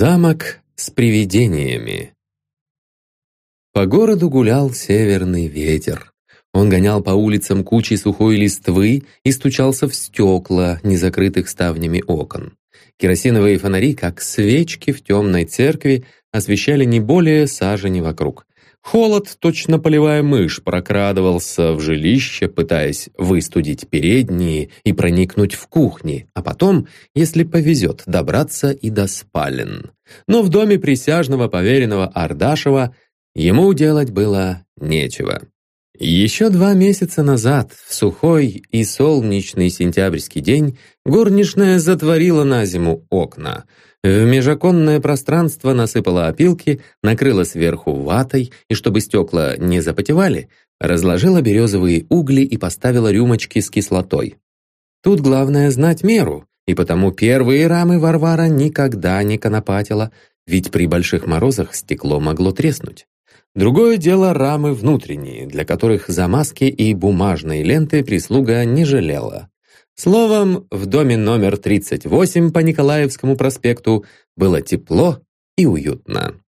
Замок с привидениями. По городу гулял северный ветер. Он гонял по улицам кучи сухой листвы и стучался в стекла незакрытых ставнями окон. Керосиновые фонари, как свечки в темной церкви, освещали не более сажени вокруг. Холод, точно полевая мышь, прокрадывался в жилище, пытаясь выстудить передние и проникнуть в кухни, а потом, если повезет, добраться и до спален. Но в доме присяжного поверенного Ардашева ему делать было нечего. Еще два месяца назад, в сухой и солнечный сентябрьский день, горничная затворила на зиму окна — в межоконное пространство насыпала опилки, накрыла сверху ватой и, чтобы стекла не запотевали, разложила березовые угли и поставила рюмочки с кислотой. Тут главное знать меру, и потому первые рамы Варвара никогда не конопатила, ведь при больших морозах стекло могло треснуть. Другое дело рамы внутренние, для которых замазки и бумажной ленты прислуга не жалела. Словом, в доме номер 38 по Николаевскому проспекту было тепло и уютно.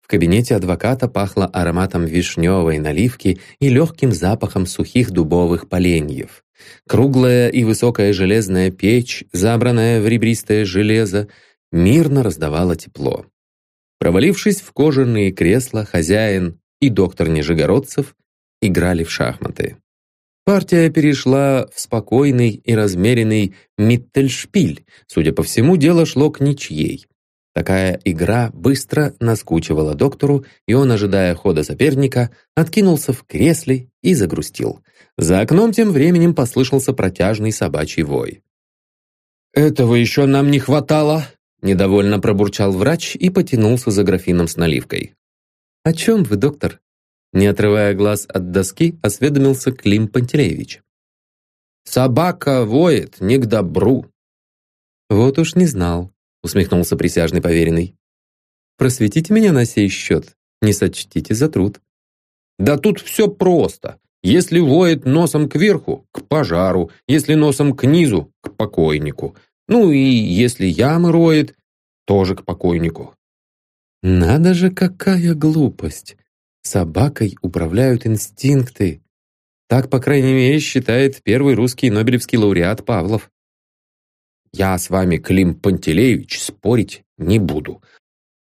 В кабинете адвоката пахло ароматом вишневой наливки и легким запахом сухих дубовых поленьев. Круглая и высокая железная печь, забранная в ребристое железо, мирно раздавала тепло. Провалившись в кожаные кресла, хозяин и доктор Нижегородцев играли в шахматы. Партия перешла в спокойный и размеренный Миттельшпиль. Судя по всему, дело шло к ничьей. Такая игра быстро наскучивала доктору, и он, ожидая хода соперника, откинулся в кресле и загрустил. За окном тем временем послышался протяжный собачий вой. «Этого еще нам не хватало!» Недовольно пробурчал врач и потянулся за графином с наливкой. «О чем вы, доктор?» Не отрывая глаз от доски, осведомился Клим Пантелеевич. «Собака воет не к добру». «Вот уж не знал», — усмехнулся присяжный поверенный. «Просветите меня на сей счет, не сочтите за труд». «Да тут все просто. Если воет носом кверху — к пожару, если носом к низу — к покойнику. Ну и если ямы роет — тоже к покойнику». «Надо же, какая глупость!» Собакой управляют инстинкты. Так, по крайней мере, считает первый русский нобелевский лауреат Павлов. Я с вами, Клим Пантелеевич, спорить не буду.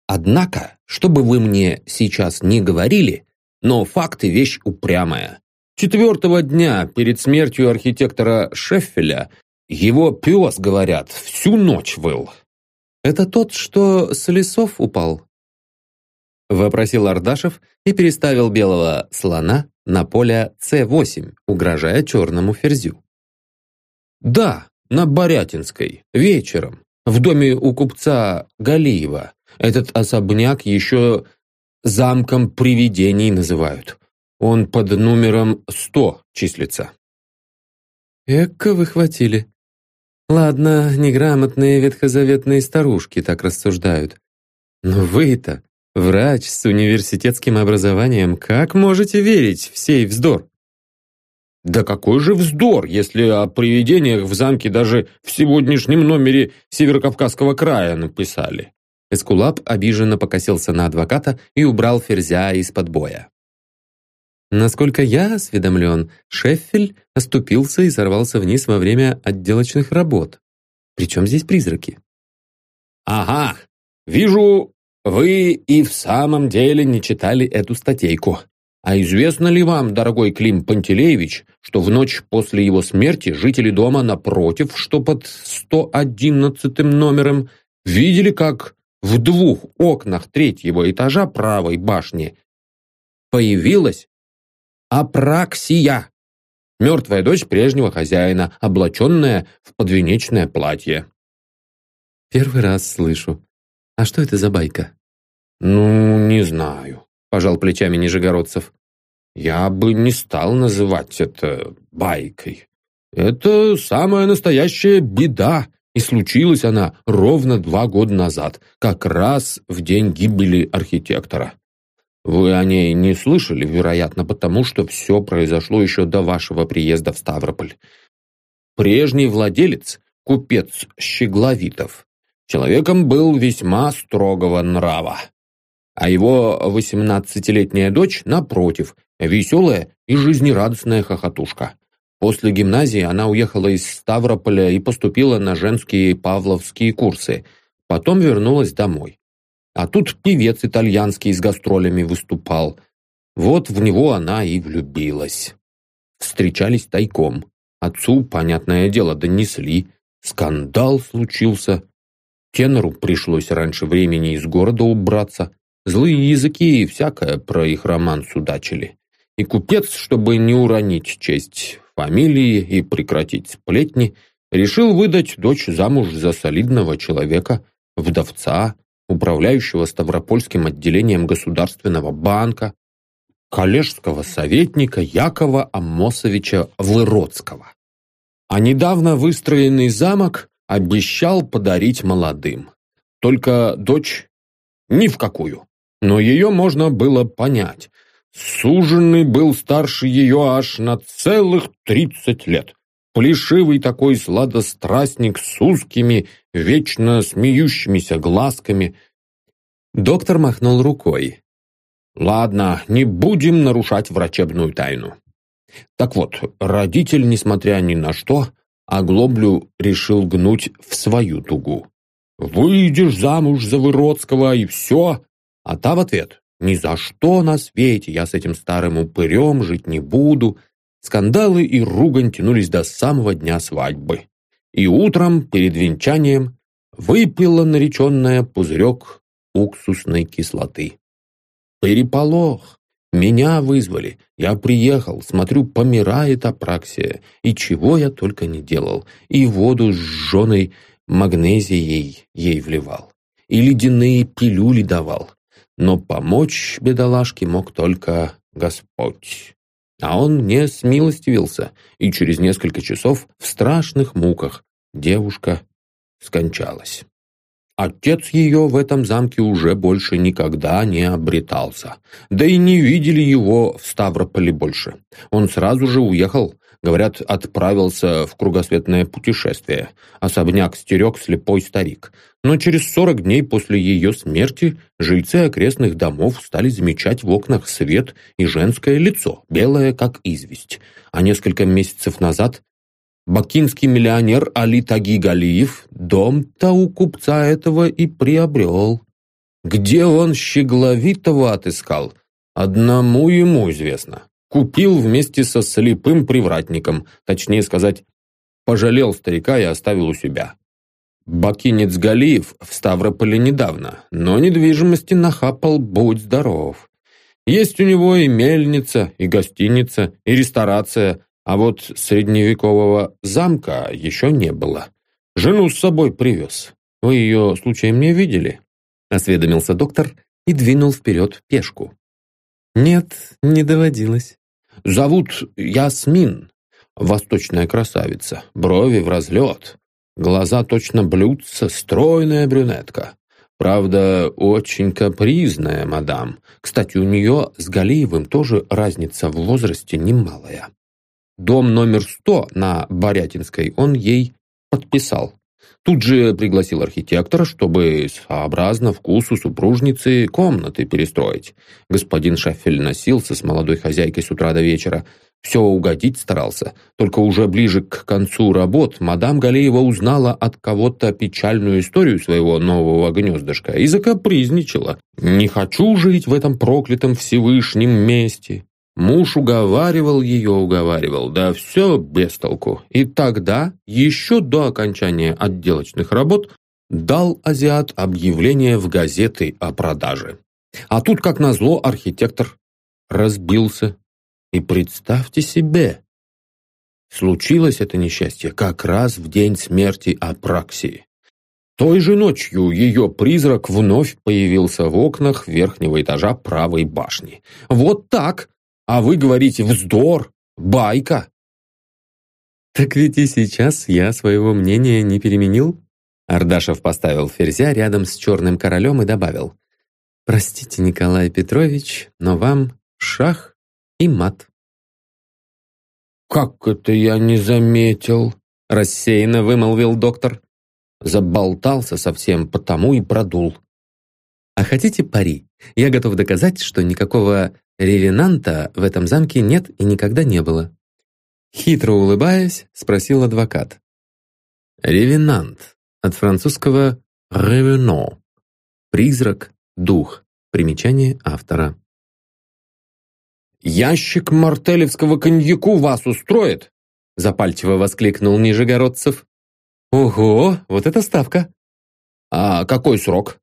Однако, что бы вы мне сейчас не говорили, но факты вещь упрямая. Четвертого дня перед смертью архитектора Шеффеля его пес, говорят, всю ночь выл. Это тот, что с лесов упал? Вопросил Ардашев и переставил белого слона на поле С8, угрожая черному ферзю. «Да, на Борятинской, вечером, в доме у купца Галиева. Этот особняк еще замком привидений называют. Он под номером 100 числится». «Эка вы хватили. Ладно, неграмотные ветхозаветные старушки так рассуждают. Но вы-то Врач с университетским образованием, как можете верить в сей вздор? Да какой же вздор, если о привидениях в замке даже в сегодняшнем номере Северокавказского края написали. Эскулап обиженно покосился на адвоката и убрал ферзя из-под боя. Насколько я осведомлен, Шеффель оступился и сорвался вниз во время отделочных работ. Причем здесь призраки? «Ага, вижу, вы и в самом деле не читали эту статейку. А известно ли вам, дорогой Клим Пантелеевич, что в ночь после его смерти жители дома напротив, что под 111 номером, видели, как в двух окнах третьего этажа правой башни появилась апраксия, мертвая дочь прежнего хозяина, облаченная в подвенечное платье. Первый раз слышу. А что это за байка? Ну, не знаю, пожал плечами Нижегородцев. Я бы не стал называть это байкой. Это самая настоящая беда, и случилась она ровно два года назад, как раз в день гибели архитектора. Вы о ней не слышали, вероятно, потому что все произошло еще до вашего приезда в Ставрополь. Прежний владелец, купец Щегловитов, Человеком был весьма строгого нрава. А его восемнадцатилетняя дочь, напротив, веселая и жизнерадостная хохотушка. После гимназии она уехала из Ставрополя и поступила на женские павловские курсы. Потом вернулась домой. А тут певец итальянский с гастролями выступал. Вот в него она и влюбилась. Встречались тайком. Отцу, понятное дело, донесли. Скандал случился. Тенору пришлось раньше времени из города убраться. Злые языки и всякое про их роман судачили. И купец, чтобы не уронить честь фамилии и прекратить сплетни, решил выдать дочь замуж за солидного человека, вдовца, управляющего Ставропольским отделением Государственного банка, коллежского советника Якова Амосовича Выродского. А недавно выстроенный замок обещал подарить молодым. Только дочь ни в какую. Но ее можно было понять. Суженный был старше ее аж на целых тридцать лет. Плешивый такой сладострастник с узкими, вечно смеющимися глазками. Доктор махнул рукой. Ладно, не будем нарушать врачебную тайну. Так вот, родитель, несмотря ни на что, оглоблю решил гнуть в свою тугу. «Выйдешь замуж за Выродского, и все!» А та в ответ «Ни за что на свете я с этим старым упырем жить не буду!» Скандалы и ругань тянулись до самого дня свадьбы. И утром, перед венчанием, выпила нареченная пузырек уксусной кислоты. Переполох. Меня вызвали. Я приехал, смотрю, помирает апраксия. И чего я только не делал. И воду с жженой магнезией ей вливал. И ледяные пилюли давал. Но помочь бедолашке мог только Господь. А он не смилостивился, и через несколько часов в страшных муках девушка скончалась. Отец ее в этом замке уже больше никогда не обретался. Да и не видели его в Ставрополе больше. Он сразу же уехал, говорят, отправился в кругосветное путешествие. Особняк стерег слепой старик. Но через сорок дней после ее смерти жильцы окрестных домов стали замечать в окнах свет и женское лицо, белое как известь. А несколько месяцев назад бакинский миллионер Али Таги Галиев дом-то у купца этого и приобрел. Где он щегловитого отыскал, одному ему известно. Купил вместе со слепым привратником, точнее сказать, пожалел старика и оставил у себя. Бакинец Галиев в Ставрополе недавно, но недвижимости нахапал, будь здоров. Есть у него и мельница, и гостиница, и ресторация, а вот средневекового замка еще не было. Жену с собой привез. Вы ее случаем не видели?» Осведомился доктор и двинул вперед пешку. «Нет, не доводилось». «Зовут Ясмин. Восточная красавица. Брови в разлет. Глаза точно блюдца, стройная брюнетка. Правда, очень капризная мадам. Кстати, у нее с Галиевым тоже разница в возрасте немалая. Дом номер 100 на Борятинской он ей подписал. Тут же пригласил архитектора, чтобы сообразно вкусу супружницы комнаты перестроить. Господин Шафель носился с молодой хозяйкой с утра до вечера. Все угодить старался. Только уже ближе к концу работ мадам Галеева узнала от кого-то печальную историю своего нового гнездышка и закапризничала. «Не хочу жить в этом проклятом Всевышнем месте. Муж уговаривал ее, уговаривал, да все без толку. И тогда, еще до окончания отделочных работ, дал азиат объявление в газеты о продаже. А тут, как назло, архитектор разбился. И представьте себе, случилось это несчастье как раз в день смерти Апраксии. Той же ночью ее призрак вновь появился в окнах верхнего этажа правой башни. Вот так а вы говорите «вздор», «байка». «Так ведь и сейчас я своего мнения не переменил?» Ардашев поставил ферзя рядом с черным королем и добавил. «Простите, Николай Петрович, но вам шах и мат». «Как это я не заметил?» рассеянно вымолвил доктор. Заболтался совсем, потому и продул. А хотите пари? Я готов доказать, что никакого ревенанта в этом замке нет и никогда не было. Хитро улыбаясь, спросил адвокат. Ревенант. От французского «ревено». Призрак, дух. Примечание автора. «Ящик мартелевского коньяку вас устроит?» Запальчиво воскликнул Нижегородцев. «Ого, вот это ставка!» «А какой срок?»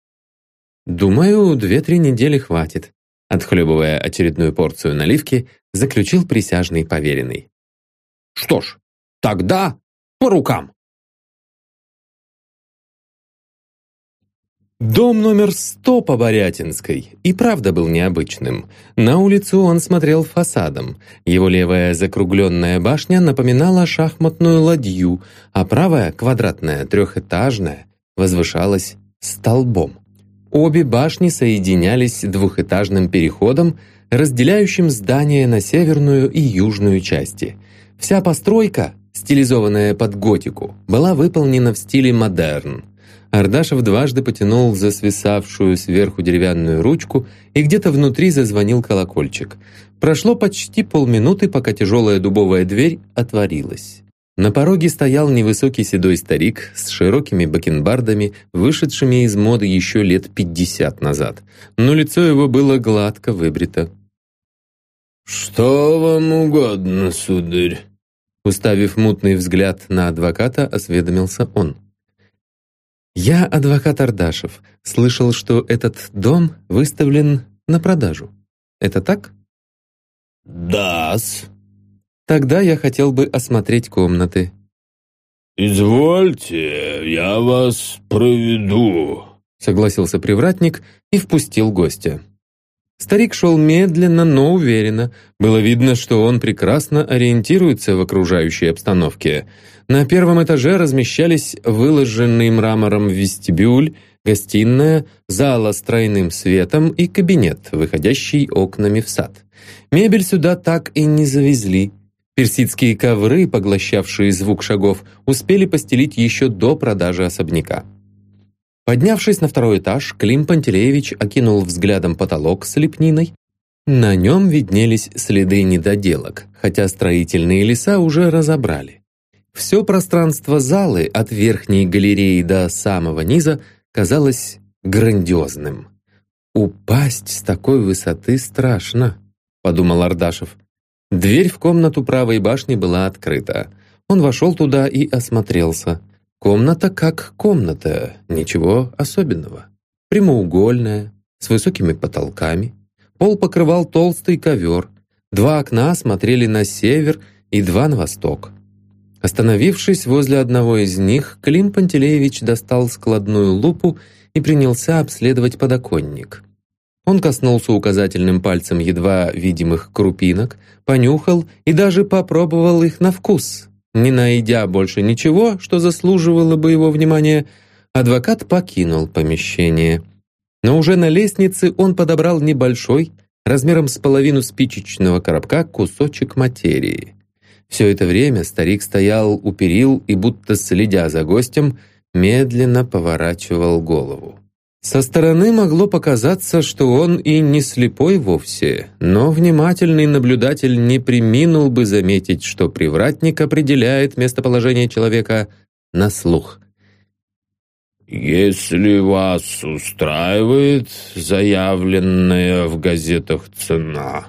«Думаю, две-три недели хватит», отхлебывая очередную порцию наливки, заключил присяжный поверенный. «Что ж, тогда по рукам!» Дом номер 100 по Борятинской и правда был необычным. На улицу он смотрел фасадом. Его левая закругленная башня напоминала шахматную ладью, а правая, квадратная, трехэтажная, возвышалась столбом. Обе башни соединялись двухэтажным переходом, разделяющим здание на северную и южную части. Вся постройка, стилизованная под готику, была выполнена в стиле модерн – Ардашев дважды потянул за свисавшую сверху деревянную ручку, и где-то внутри зазвонил колокольчик. Прошло почти полминуты, пока тяжелая дубовая дверь отворилась. На пороге стоял невысокий седой старик с широкими бакенбардами, вышедшими из моды еще лет пятьдесят назад, но лицо его было гладко выбрито. «Что вам угодно, сударь?» Уставив мутный взгляд на адвоката, осведомился он. «Я адвокат Ардашев. Слышал, что этот дом выставлен на продажу. Это так?» «Да-с». «Тогда я хотел бы осмотреть комнаты». «Извольте, я вас проведу», — согласился привратник и впустил гостя. Старик шел медленно, но уверенно. Было видно, что он прекрасно ориентируется в окружающей обстановке. На первом этаже размещались выложенный мрамором вестибюль, гостиная, зала с тройным светом и кабинет, выходящий окнами в сад. Мебель сюда так и не завезли. Персидские ковры, поглощавшие звук шагов, успели постелить еще до продажи особняка. Поднявшись на второй этаж, Клим Пантелеевич окинул взглядом потолок с лепниной. На нем виднелись следы недоделок, хотя строительные леса уже разобрали. Все пространство залы от верхней галереи до самого низа казалось грандиозным. «Упасть с такой высоты страшно», — подумал Ардашев. Дверь в комнату правой башни была открыта. Он вошел туда и осмотрелся. Комната как комната, ничего особенного. Прямоугольная, с высокими потолками. Пол покрывал толстый ковер. Два окна смотрели на север и два на восток. Остановившись возле одного из них, Клим Пантелеевич достал складную лупу и принялся обследовать подоконник. Он коснулся указательным пальцем едва видимых крупинок, понюхал и даже попробовал их на вкус. Не найдя больше ничего, что заслуживало бы его внимания, адвокат покинул помещение. Но уже на лестнице он подобрал небольшой, размером с половину спичечного коробка, кусочек материи. Все это время старик стоял у перил и, будто следя за гостем, медленно поворачивал голову. Со стороны могло показаться, что он и не слепой вовсе, но внимательный наблюдатель не приминул бы заметить, что привратник определяет местоположение человека на слух. «Если вас устраивает заявленная в газетах цена,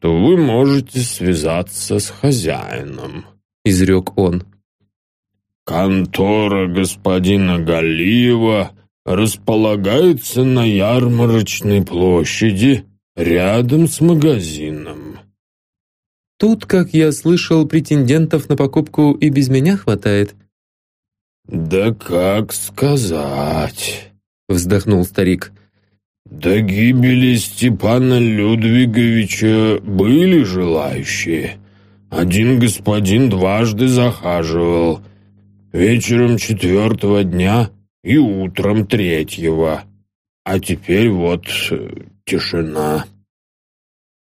то вы можете связаться с хозяином», — изрек он. «Контора господина Галиева располагается на ярмарочной площади рядом с магазином. Тут, как я слышал, претендентов на покупку и без меня хватает. Да как сказать, вздохнул старик. До гибели Степана Людвиговича были желающие. Один господин дважды захаживал. Вечером четвертого дня и утром третьего. А теперь вот э, тишина».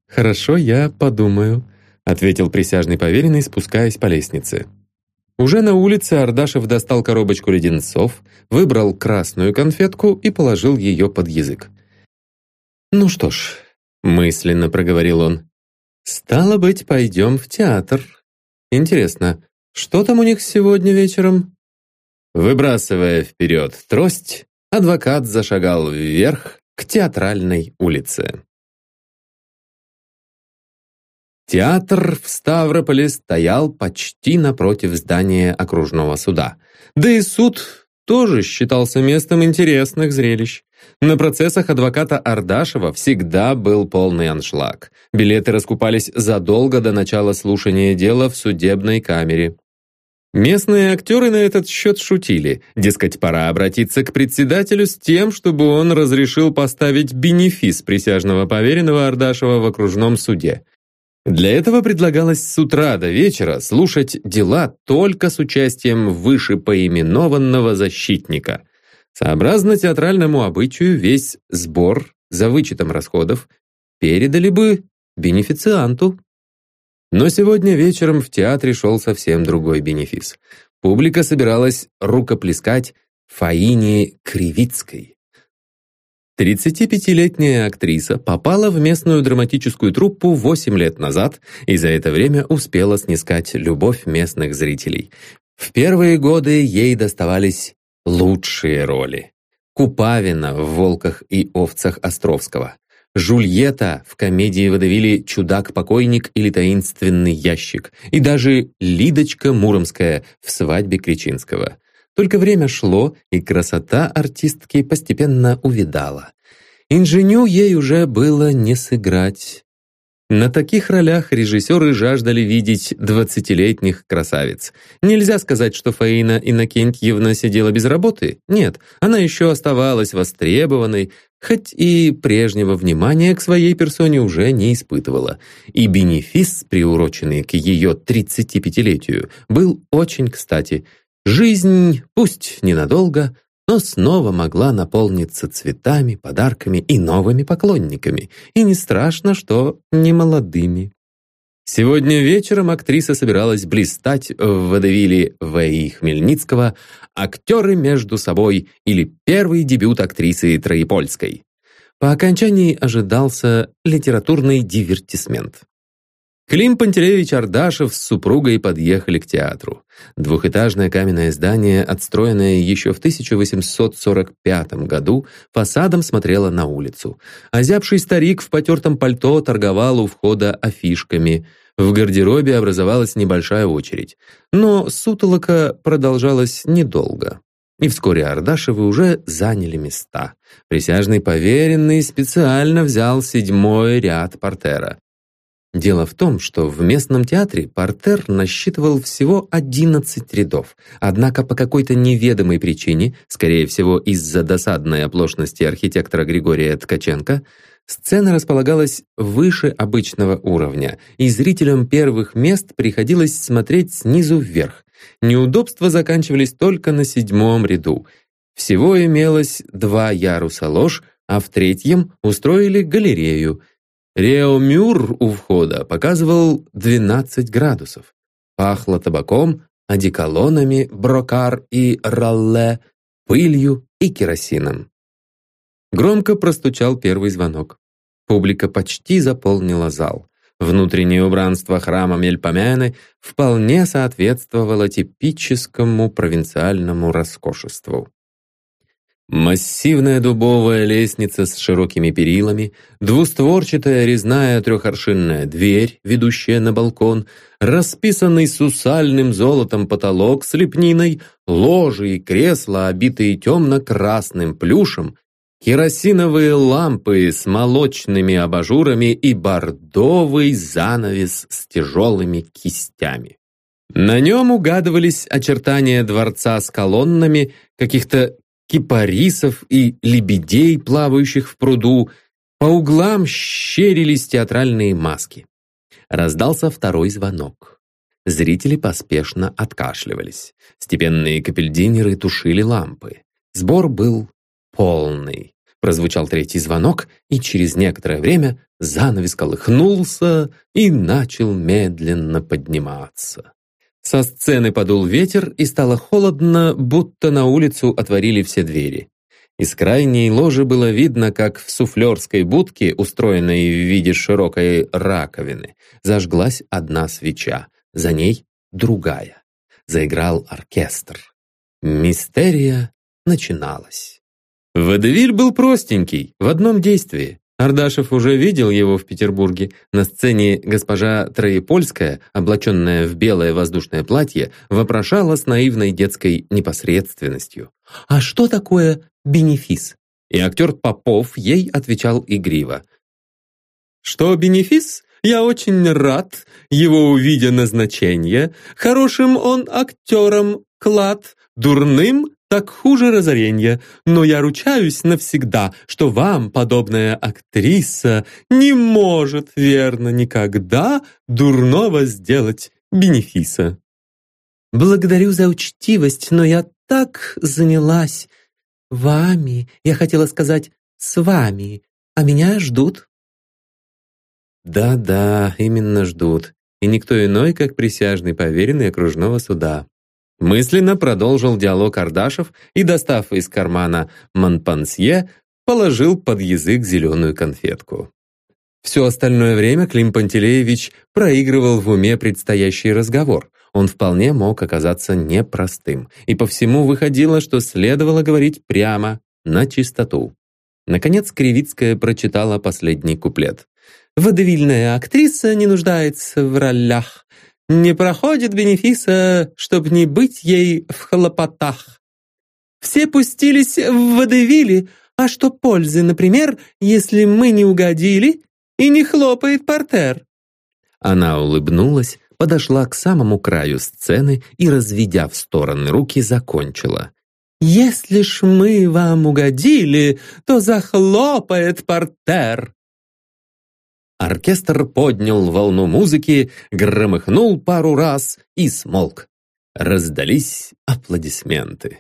«Хорошо, я подумаю», — ответил присяжный поверенный, спускаясь по лестнице. Уже на улице Ардашев достал коробочку леденцов, выбрал красную конфетку и положил ее под язык. «Ну что ж», — мысленно проговорил он, — «стало быть, пойдем в театр. Интересно, что там у них сегодня вечером?» Выбрасывая вперед трость, адвокат зашагал вверх к театральной улице. Театр в Ставрополе стоял почти напротив здания окружного суда. Да и суд тоже считался местом интересных зрелищ. На процессах адвоката Ардашева всегда был полный аншлаг. Билеты раскупались задолго до начала слушания дела в судебной камере. Местные актеры на этот счет шутили. Дескать, пора обратиться к председателю с тем, чтобы он разрешил поставить бенефис присяжного поверенного Ардашева в окружном суде. Для этого предлагалось с утра до вечера слушать дела только с участием вышепоименованного защитника. Сообразно театральному обычаю весь сбор за вычетом расходов передали бы бенефицианту. Но сегодня вечером в театре шел совсем другой бенефис. Публика собиралась рукоплескать Фаине Кривицкой. 35-летняя актриса попала в местную драматическую труппу 8 лет назад и за это время успела снискать любовь местных зрителей. В первые годы ей доставались лучшие роли. Купавина в «Волках и овцах» Островского. Жульетта в комедии выдавили «Чудак-покойник» или «Таинственный ящик» и даже Лидочка Муромская в «Свадьбе Кричинского». Только время шло, и красота артистки постепенно увидала. Инженю ей уже было не сыграть. На таких ролях режиссеры жаждали видеть двадцатилетних красавиц. Нельзя сказать, что Фаина Иннокентьевна сидела без работы. Нет, она еще оставалась востребованной, хоть и прежнего внимания к своей персоне уже не испытывала. И бенефис, приуроченный к ее 35-летию, был очень кстати – Жизнь, пусть ненадолго, но снова могла наполниться цветами, подарками и новыми поклонниками. И не страшно, что не молодыми. Сегодня вечером актриса собиралась блистать в водевиле В.И. Хмельницкого «Актеры между собой» или первый дебют актрисы Троепольской. По окончании ожидался литературный дивертисмент. Клим Пантелеевич Ардашев с супругой подъехали к театру. Двухэтажное каменное здание, отстроенное еще в 1845 году, фасадом смотрело на улицу. Озябший старик в потертом пальто торговал у входа афишками. В гардеробе образовалась небольшая очередь. Но сутолока продолжалась недолго. И вскоре Ардашевы уже заняли места. Присяжный поверенный специально взял седьмой ряд портера. Дело в том, что в местном театре портер насчитывал всего 11 рядов, однако по какой-то неведомой причине, скорее всего из-за досадной оплошности архитектора Григория Ткаченко, сцена располагалась выше обычного уровня, и зрителям первых мест приходилось смотреть снизу вверх. Неудобства заканчивались только на седьмом ряду. Всего имелось два яруса ложь, а в третьем устроили галерею – Реомюр у входа показывал 12 градусов. Пахло табаком, одеколонами, брокар и ралле, пылью и керосином. Громко простучал первый звонок. Публика почти заполнила зал. Внутреннее убранство храма Мельпомяны вполне соответствовало типическому провинциальному роскошеству. Массивная дубовая лестница с широкими перилами, двустворчатая резная трехоршинная дверь, ведущая на балкон, расписанный сусальным золотом потолок с лепниной, ложи и кресла, обитые темно-красным плюшем, керосиновые лампы с молочными абажурами и бордовый занавес с тяжелыми кистями. На нем угадывались очертания дворца с колоннами, каких-то кипарисов и лебедей, плавающих в пруду. По углам щерились театральные маски. Раздался второй звонок. Зрители поспешно откашливались. Степенные капельдинеры тушили лампы. Сбор был полный. Прозвучал третий звонок, и через некоторое время занавес колыхнулся и начал медленно подниматься. Со сцены подул ветер, и стало холодно, будто на улицу отворили все двери. Из крайней ложи было видно, как в суфлерской будке, устроенной в виде широкой раковины, зажглась одна свеча, за ней другая. Заиграл оркестр. Мистерия начиналась. Водевиль был простенький, в одном действии. Ардашев уже видел его в Петербурге. На сцене госпожа Троепольская, облаченная в белое воздушное платье, вопрошала с наивной детской непосредственностью. «А что такое бенефис?» И актер Попов ей отвечал игриво. «Что бенефис? Я очень рад, его увидя назначение. Хорошим он актером клад, дурным так хуже разорения, но я ручаюсь навсегда, что вам подобная актриса не может, верно, никогда дурного сделать бенефиса. Благодарю за учтивость, но я так занялась вами, я хотела сказать с вами, а меня ждут. Да-да, именно ждут. И никто иной, как присяжный поверенный окружного суда. Мысленно продолжил диалог Ардашев и, достав из кармана манпансье, положил под язык зеленую конфетку. Все остальное время Клим Пантелеевич проигрывал в уме предстоящий разговор. Он вполне мог оказаться непростым, и по всему выходило, что следовало говорить прямо, на чистоту. Наконец Кривицкая прочитала последний куплет. «Водевильная актриса не нуждается в ролях. Не проходит бенефиса, чтоб не быть ей в хлопотах. Все пустились в водевили, а что пользы, например, если мы не угодили и не хлопает портер?» Она улыбнулась, подошла к самому краю сцены и, разведя в стороны руки, закончила. «Если ж мы вам угодили, то захлопает портер!» Оркестр поднял волну музыки, громыхнул пару раз и смолк. Раздались аплодисменты.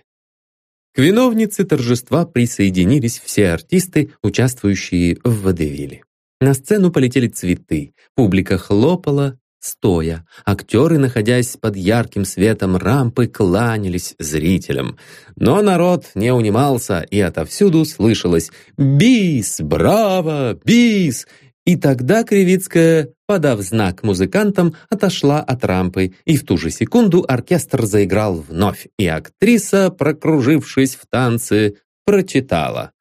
К виновнице торжества присоединились все артисты, участвующие в водевиле. На сцену полетели цветы, публика хлопала, стоя. Актеры, находясь под ярким светом рампы, кланялись зрителям. Но народ не унимался, и отовсюду слышалось «Бис! Браво! Бис!» И тогда Кривицкая, подав знак музыкантам, отошла от рампы, и в ту же секунду оркестр заиграл вновь, и актриса, прокружившись в танце, прочитала.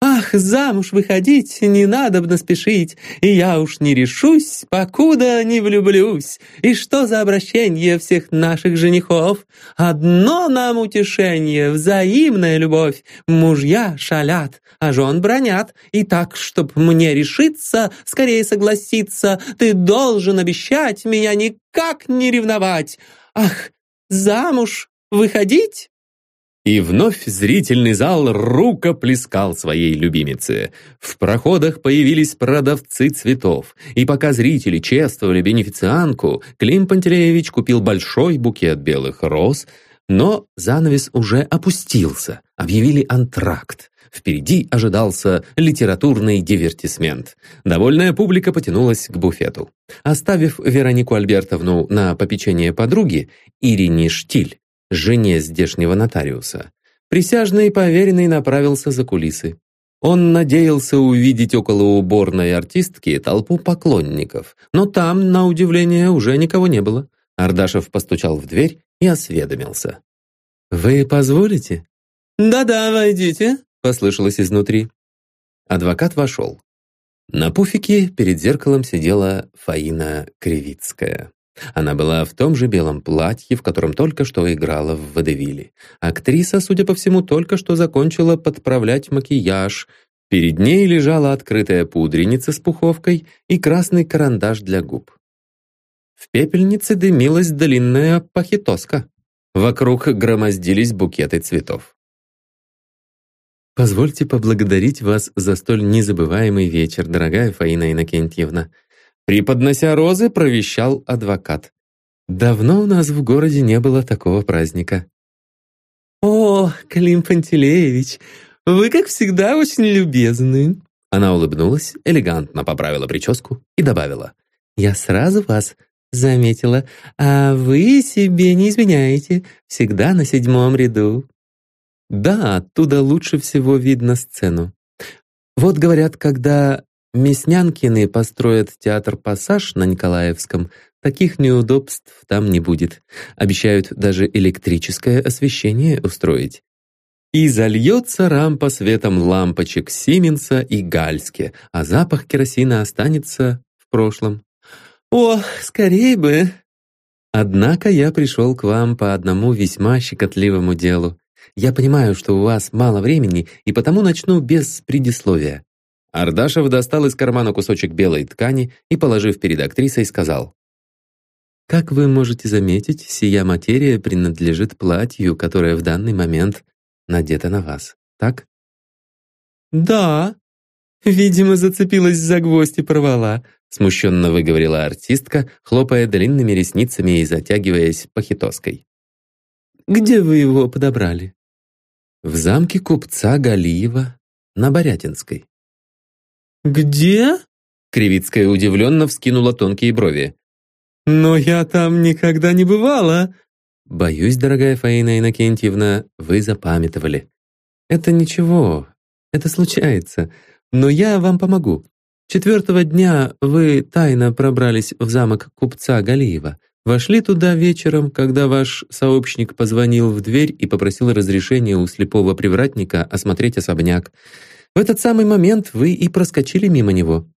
«Ах, замуж выходить не надо бы спешить, и я уж не решусь, покуда не влюблюсь. И что за обращение всех наших женихов? Одно нам утешение, взаимная любовь. Мужья шалят, а жен бронят, и так, чтоб мне решиться, скорее согласиться, ты должен обещать меня никак не ревновать. Ах, замуж выходить?» И вновь зрительный зал рукоплескал своей любимице. В проходах появились продавцы цветов. И пока зрители чествовали бенефицианку, Клим Пантелеевич купил большой букет белых роз, но занавес уже опустился. Объявили антракт. Впереди ожидался литературный дивертисмент. Довольная публика потянулась к буфету. Оставив Веронику Альбертовну на попечение подруги, Ирине Штиль жене здешнего нотариуса, присяжный поверенный направился за кулисы. Он надеялся увидеть около уборной артистки толпу поклонников, но там, на удивление, уже никого не было. Ардашев постучал в дверь и осведомился. «Вы позволите?» «Да-да, войдите», — послышалось изнутри. Адвокат вошел. На пуфике перед зеркалом сидела Фаина Кривицкая. Она была в том же белом платье, в котором только что играла в водевиле. Актриса, судя по всему, только что закончила подправлять макияж. Перед ней лежала открытая пудреница с пуховкой и красный карандаш для губ. В пепельнице дымилась длинная пахитоска. Вокруг громоздились букеты цветов. «Позвольте поблагодарить вас за столь незабываемый вечер, дорогая Фаина Иннокентьевна», Преподнося розы, провещал адвокат. «Давно у нас в городе не было такого праздника». «О, Клим Пантелеевич, вы, как всегда, очень любезны». Она улыбнулась, элегантно поправила прическу и добавила. «Я сразу вас заметила. А вы себе не изменяете, всегда на седьмом ряду. Да, оттуда лучше всего видно сцену. Вот говорят, когда Мяснянкины построят театр «Пассаж» на Николаевском, таких неудобств там не будет. Обещают даже электрическое освещение устроить. И зальется рампа светом лампочек Сименса и Гальски, а запах керосина останется в прошлом. Ох, скорее бы! Однако я пришел к вам по одному весьма щекотливому делу. Я понимаю, что у вас мало времени, и потому начну без предисловия. Ардашев достал из кармана кусочек белой ткани и, положив перед актрисой, сказал. «Как вы можете заметить, сия материя принадлежит платью, которое в данный момент надето на вас, так?» «Да, видимо, зацепилась за гвоздь и порвала», смущенно выговорила артистка, хлопая длинными ресницами и затягиваясь похитоской. «Где вы его подобрали?» «В замке купца Галиева на Борятинской». «Где?» Кривицкая удивленно вскинула тонкие брови. «Но я там никогда не бывала». «Боюсь, дорогая Фаина Иннокентьевна, вы запамятовали. Это ничего, это случается, но я вам помогу. Четвертого дня вы тайно пробрались в замок купца Галиева, вошли туда вечером, когда ваш сообщник позвонил в дверь и попросил разрешения у слепого привратника осмотреть особняк. В этот самый момент вы и проскочили мимо него.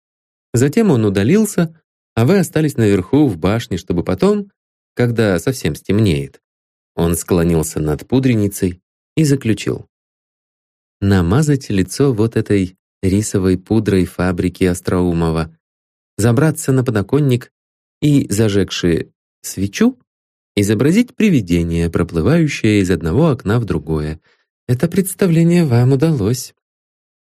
Затем он удалился, а вы остались наверху в башне, чтобы потом, когда совсем стемнеет, он склонился над пудреницей и заключил. Намазать лицо вот этой рисовой пудрой фабрики Остроумова, забраться на подоконник и, зажегши свечу, изобразить привидение, проплывающее из одного окна в другое. Это представление вам удалось.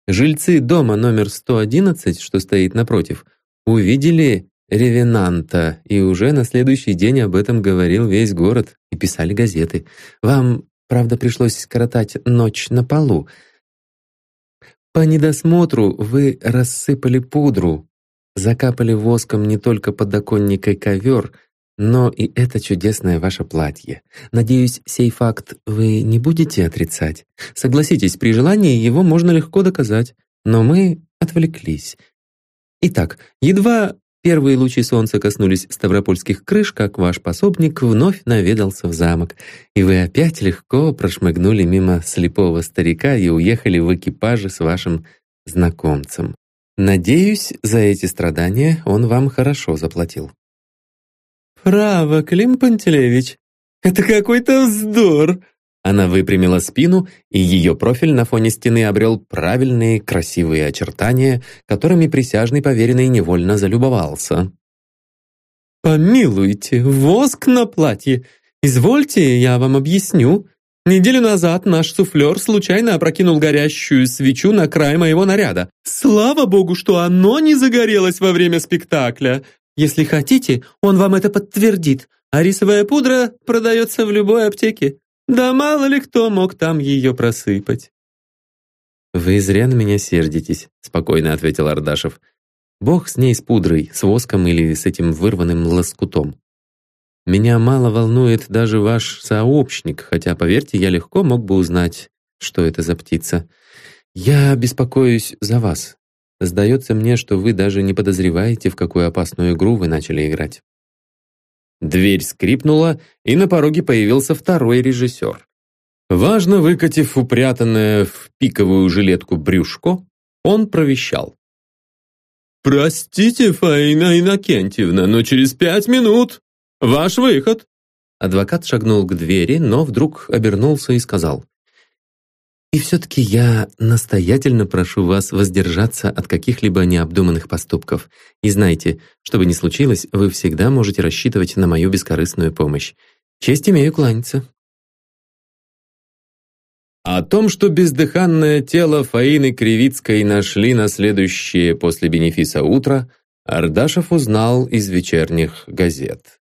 Жильцы дома номер 111, что стоит напротив, увидели ревенанта, и уже на следующий день об этом говорил весь город и писали газеты. Вам, правда, пришлось скоротать ночь на полу. По недосмотру вы рассыпали пудру, закапали воском не только подоконник и ковер, но и это чудесное ваше платье. Надеюсь, сей факт вы не будете отрицать. Согласитесь, при желании его можно легко доказать. Но мы отвлеклись. Итак, едва первые лучи солнца коснулись ставропольских крыш, как ваш пособник вновь наведался в замок, и вы опять легко прошмыгнули мимо слепого старика и уехали в экипаже с вашим знакомцем. Надеюсь, за эти страдания он вам хорошо заплатил. «Право, Клим Пантелеевич, это какой-то вздор!» Она выпрямила спину, и ее профиль на фоне стены обрел правильные, красивые очертания, которыми присяжный поверенный невольно залюбовался. «Помилуйте, воск на платье! Извольте, я вам объясню. Неделю назад наш суфлер случайно опрокинул горящую свечу на край моего наряда. Слава богу, что оно не загорелось во время спектакля. Если хотите, он вам это подтвердит. А рисовая пудра продается в любой аптеке. Да мало ли кто мог там ее просыпать». «Вы зря на меня сердитесь», — спокойно ответил Ардашев. «Бог с ней с пудрой, с воском или с этим вырванным лоскутом. Меня мало волнует даже ваш сообщник, хотя, поверьте, я легко мог бы узнать, что это за птица. Я беспокоюсь за вас. Сдается мне, что вы даже не подозреваете, в какую опасную игру вы начали играть». Дверь скрипнула, и на пороге появился второй режиссер. Важно выкатив упрятанное в пиковую жилетку брюшко, он провещал. «Простите, Фаина Иннокентьевна, но через пять минут ваш выход!» Адвокат шагнул к двери, но вдруг обернулся и сказал. И все-таки я настоятельно прошу вас воздержаться от каких-либо необдуманных поступков. И знайте, что бы ни случилось, вы всегда можете рассчитывать на мою бескорыстную помощь. Честь имею кланяться». О том, что бездыханное тело Фаины Кривицкой нашли на следующее после бенефиса утро, Ардашев узнал из вечерних газет.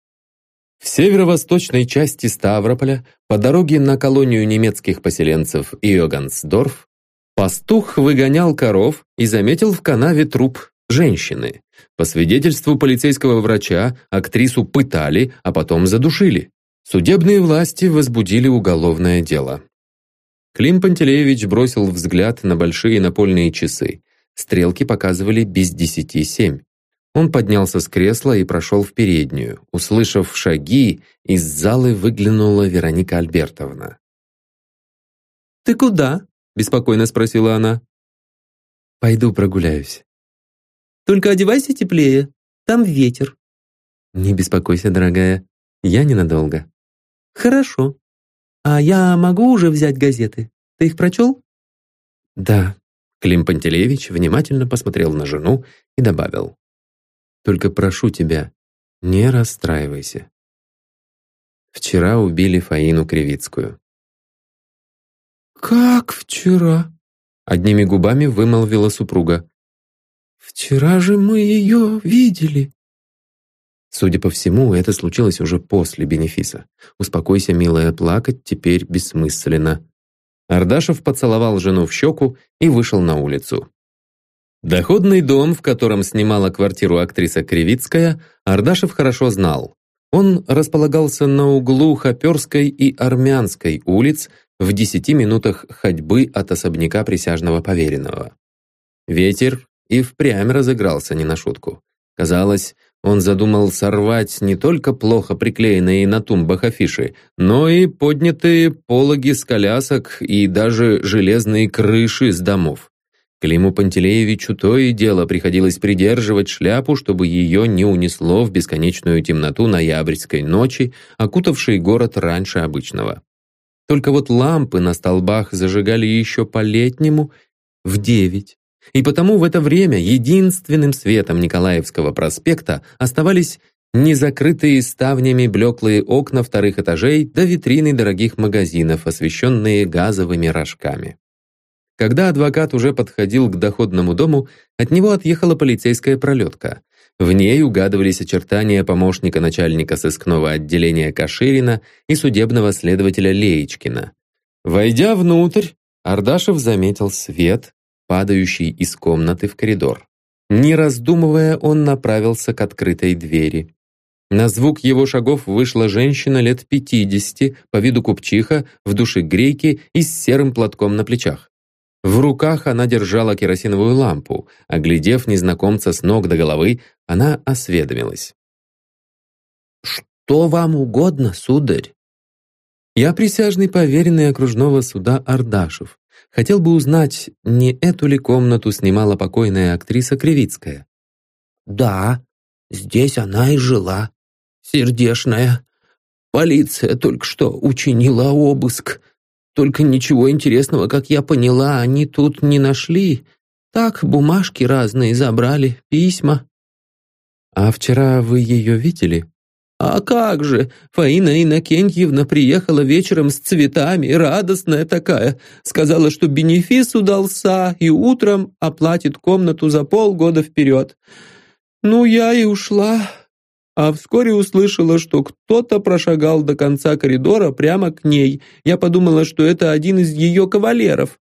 В северо-восточной части Ставрополя, по дороге на колонию немецких поселенцев Иогансдорф, пастух выгонял коров и заметил в канаве труп женщины. По свидетельству полицейского врача, актрису пытали, а потом задушили. Судебные власти возбудили уголовное дело. Клим Пантелеевич бросил взгляд на большие напольные часы. Стрелки показывали без десяти семь. Он поднялся с кресла и прошел в переднюю. Услышав шаги, из залы выглянула Вероника Альбертовна. «Ты куда?» – беспокойно спросила она. «Пойду прогуляюсь». «Только одевайся теплее, там ветер». «Не беспокойся, дорогая, я ненадолго». «Хорошо. А я могу уже взять газеты? Ты их прочел?» «Да». Клим Пантелеевич внимательно посмотрел на жену и добавил. «Только прошу тебя, не расстраивайся. Вчера убили Фаину Кривицкую». «Как вчера?» Одними губами вымолвила супруга. «Вчера же мы ее видели». Судя по всему, это случилось уже после бенефиса. Успокойся, милая, плакать теперь бессмысленно. Ардашев поцеловал жену в щеку и вышел на улицу. Доходный дом, в котором снимала квартиру актриса Кривицкая, Ардашев хорошо знал. Он располагался на углу Хоперской и Армянской улиц в десяти минутах ходьбы от особняка присяжного поверенного. Ветер и впрямь разыгрался не на шутку. Казалось, он задумал сорвать не только плохо приклеенные на тумбах афиши, но и поднятые пологи с колясок и даже железные крыши с домов. Климу Пантелеевичу то и дело приходилось придерживать шляпу, чтобы ее не унесло в бесконечную темноту ноябрьской ночи, окутавшей город раньше обычного. Только вот лампы на столбах зажигали еще по-летнему в девять. И потому в это время единственным светом Николаевского проспекта оставались незакрытые ставнями блеклые окна вторых этажей до витрины дорогих магазинов, освещенные газовыми рожками. Когда адвокат уже подходил к доходному дому, от него отъехала полицейская пролетка. В ней угадывались очертания помощника начальника сыскного отделения Каширина и судебного следователя Леечкина. Войдя внутрь, Ардашев заметил свет, падающий из комнаты в коридор. Не раздумывая, он направился к открытой двери. На звук его шагов вышла женщина лет пятидесяти, по виду купчиха, в душегрейке и с серым платком на плечах. В руках она держала керосиновую лампу. Оглядев незнакомца с ног до головы, она осведомилась. «Что вам угодно, сударь?» «Я присяжный поверенный окружного суда Ардашев. Хотел бы узнать, не эту ли комнату снимала покойная актриса Кривицкая?» «Да, здесь она и жила. Сердешная. Полиция только что учинила обыск. Только ничего интересного, как я поняла, они тут не нашли. Так, бумажки разные забрали, письма». «А вчера вы ее видели?» «А как же! Фаина Иннокентьевна приехала вечером с цветами, радостная такая. Сказала, что бенефис удался и утром оплатит комнату за полгода вперед. Ну, я и ушла. А вскоре услышала, что кто-то прошагал до конца коридора прямо к ней. Я подумала, что это один из ее кавалеров».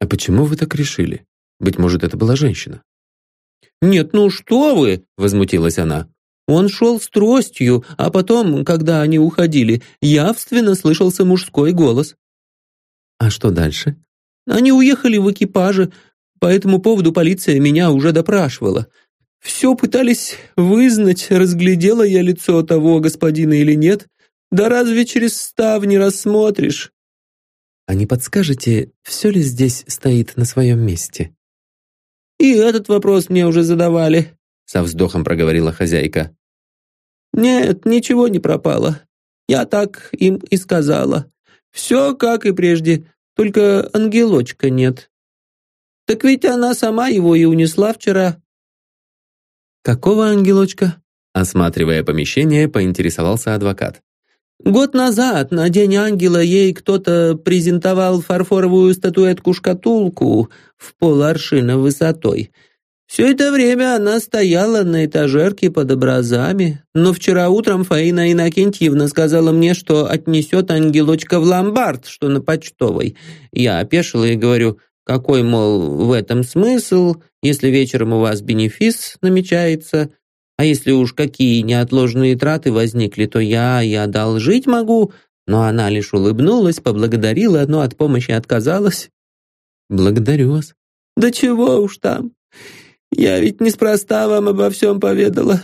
«А почему вы так решили? Быть может, это была женщина?» «Нет, ну что вы!» — возмутилась она. Он шел с тростью, а потом, когда они уходили, явственно слышался мужской голос. «А что дальше?» «Они уехали в экипаже. По этому поводу полиция меня уже допрашивала. Все пытались вызнать, разглядела я лицо того господина или нет. Да разве через ставни рассмотришь?» «А не подскажете, все ли здесь стоит на своем месте?» «И этот вопрос мне уже задавали», — со вздохом проговорила хозяйка. «Нет, ничего не пропало. Я так им и сказала. Все как и прежде, только ангелочка нет. Так ведь она сама его и унесла вчера». «Какого ангелочка?» Осматривая помещение, поинтересовался адвокат. Год назад на День ангела ей кто-то презентовал фарфоровую статуэтку-шкатулку в поларшина высотой – все это время она стояла на этажерке под образами, но вчера утром Фаина Иннокентьевна сказала мне, что отнесет ангелочка в ломбард, что на почтовой. Я опешила и говорю, Какой, мол, в этом смысл, если вечером у вас бенефис намечается, а если уж какие неотложные траты возникли, то я и одолжить могу, но она лишь улыбнулась, поблагодарила, но от помощи отказалась. Благодарю вас. Да чего уж там. Я ведь неспроста вам обо всем поведала.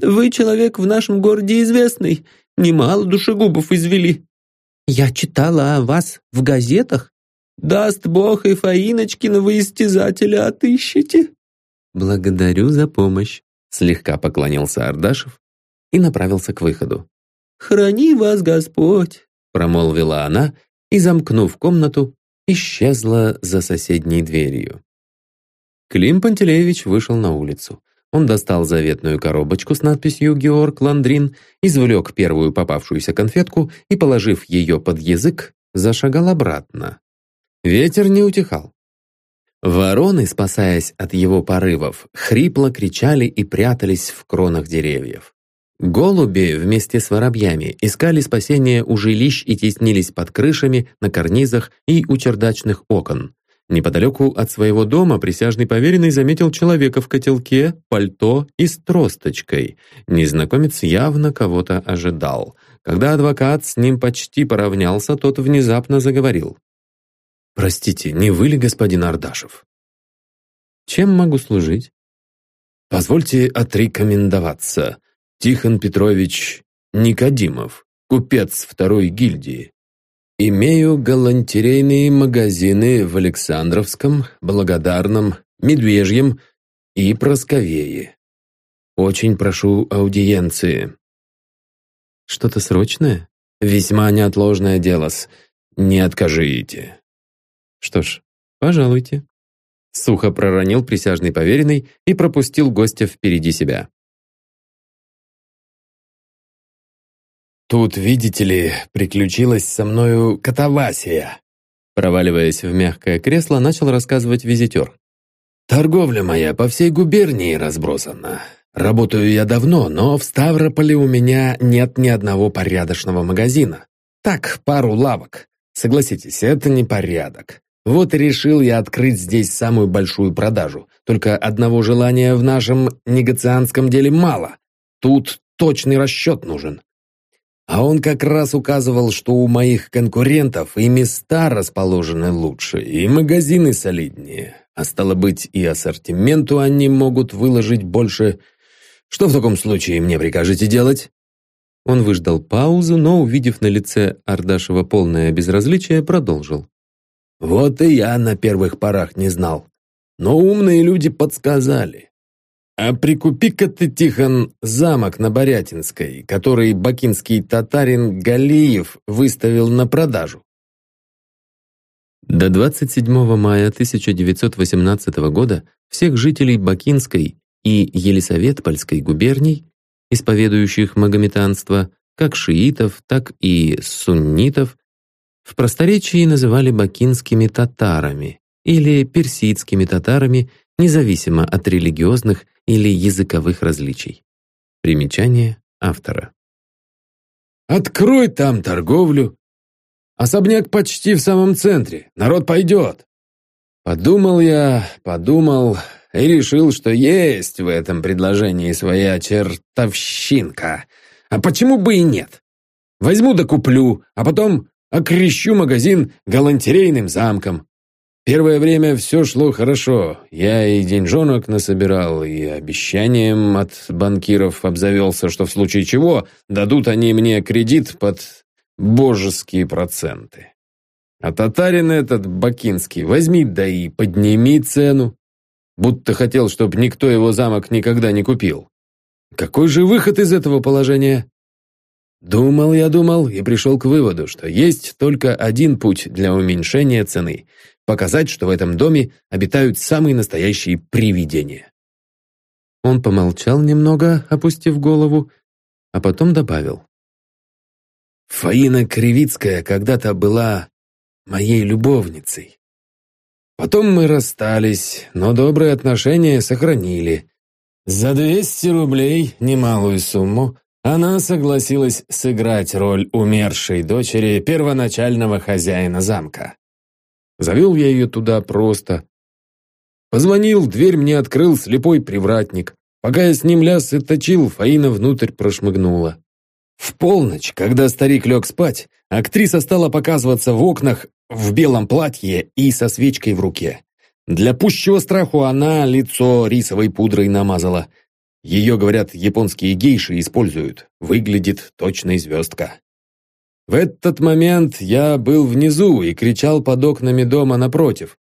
Вы человек в нашем городе известный, немало душегубов извели. Я читала о вас в газетах. Даст Бог и Фаиночкиного истязателя отыщете. Благодарю за помощь, слегка поклонился Ардашев и направился к выходу. «Храни вас Господь!» промолвила она и, замкнув комнату, исчезла за соседней дверью. Клим Пантелеевич вышел на улицу. Он достал заветную коробочку с надписью «Георг Ландрин», извлек первую попавшуюся конфетку и, положив ее под язык, зашагал обратно. Ветер не утихал. Вороны, спасаясь от его порывов, хрипло кричали и прятались в кронах деревьев. Голуби вместе с воробьями искали спасения у жилищ и теснились под крышами, на карнизах и у чердачных окон. Неподалеку от своего дома присяжный поверенный заметил человека в котелке, пальто и с тросточкой. Незнакомец явно кого-то ожидал. Когда адвокат с ним почти поравнялся, тот внезапно заговорил. «Простите, не вы ли господин Ардашев?» «Чем могу служить?» «Позвольте отрекомендоваться. Тихон Петрович Никодимов, купец второй гильдии. Имею галантерейные магазины в Александровском, Благодарном, Медвежьем и Просковее. Очень прошу аудиенции. Что-то срочное? Весьма неотложное дело-с. Не откажите. Что ж, пожалуйте. Сухо проронил присяжный поверенный и пропустил гостя впереди себя. «Тут, видите ли, приключилась со мною катавасия», проваливаясь в мягкое кресло, начал рассказывать визитер. «Торговля моя по всей губернии разбросана. Работаю я давно, но в Ставрополе у меня нет ни одного порядочного магазина. Так, пару лавок. Согласитесь, это не порядок. Вот и решил я открыть здесь самую большую продажу. Только одного желания в нашем негацианском деле мало. Тут точный расчет нужен. А он как раз указывал, что у моих конкурентов и места расположены лучше, и магазины солиднее. А стало быть, и ассортименту они могут выложить больше. Что в таком случае мне прикажете делать?» Он выждал паузу, но, увидев на лице Ардашева полное безразличие, продолжил. «Вот и я на первых порах не знал. Но умные люди подсказали. «А прикупи-ка ты, Тихон, замок на Борятинской, который бакинский татарин Галиев выставил на продажу». До 27 мая 1918 года всех жителей Бакинской и Елисаветпольской губерний, исповедующих магометанство, как шиитов, так и суннитов, в просторечии называли бакинскими татарами или персидскими татарами, независимо от религиозных или языковых различий. Примечание автора. «Открой там торговлю. Особняк почти в самом центре. Народ пойдет». Подумал я, подумал и решил, что есть в этом предложении своя чертовщинка. А почему бы и нет? Возьму да куплю, а потом окрещу магазин галантерейным замком. Первое время все шло хорошо. Я и деньжонок насобирал, и обещанием от банкиров обзавелся, что в случае чего дадут они мне кредит под божеские проценты. А татарин этот, бакинский, возьми да и подними цену. Будто хотел, чтобы никто его замок никогда не купил. Какой же выход из этого положения? Думал я, думал и пришел к выводу, что есть только один путь для уменьшения цены показать, что в этом доме обитают самые настоящие привидения. Он помолчал немного, опустив голову, а потом добавил. Фаина Кривицкая когда-то была моей любовницей. Потом мы расстались, но добрые отношения сохранили. За 200 рублей, немалую сумму, она согласилась сыграть роль умершей дочери первоначального хозяина замка. Завел я ее туда просто. Позвонил, дверь мне открыл слепой привратник. Пока я с ним ляс и точил, Фаина внутрь прошмыгнула. В полночь, когда старик лег спать, актриса стала показываться в окнах в белом платье и со свечкой в руке. Для пущего страху она лицо рисовой пудрой намазала. Ее, говорят, японские гейши используют. Выглядит точной звездка. В этот момент я был внизу и кричал под окнами дома напротив.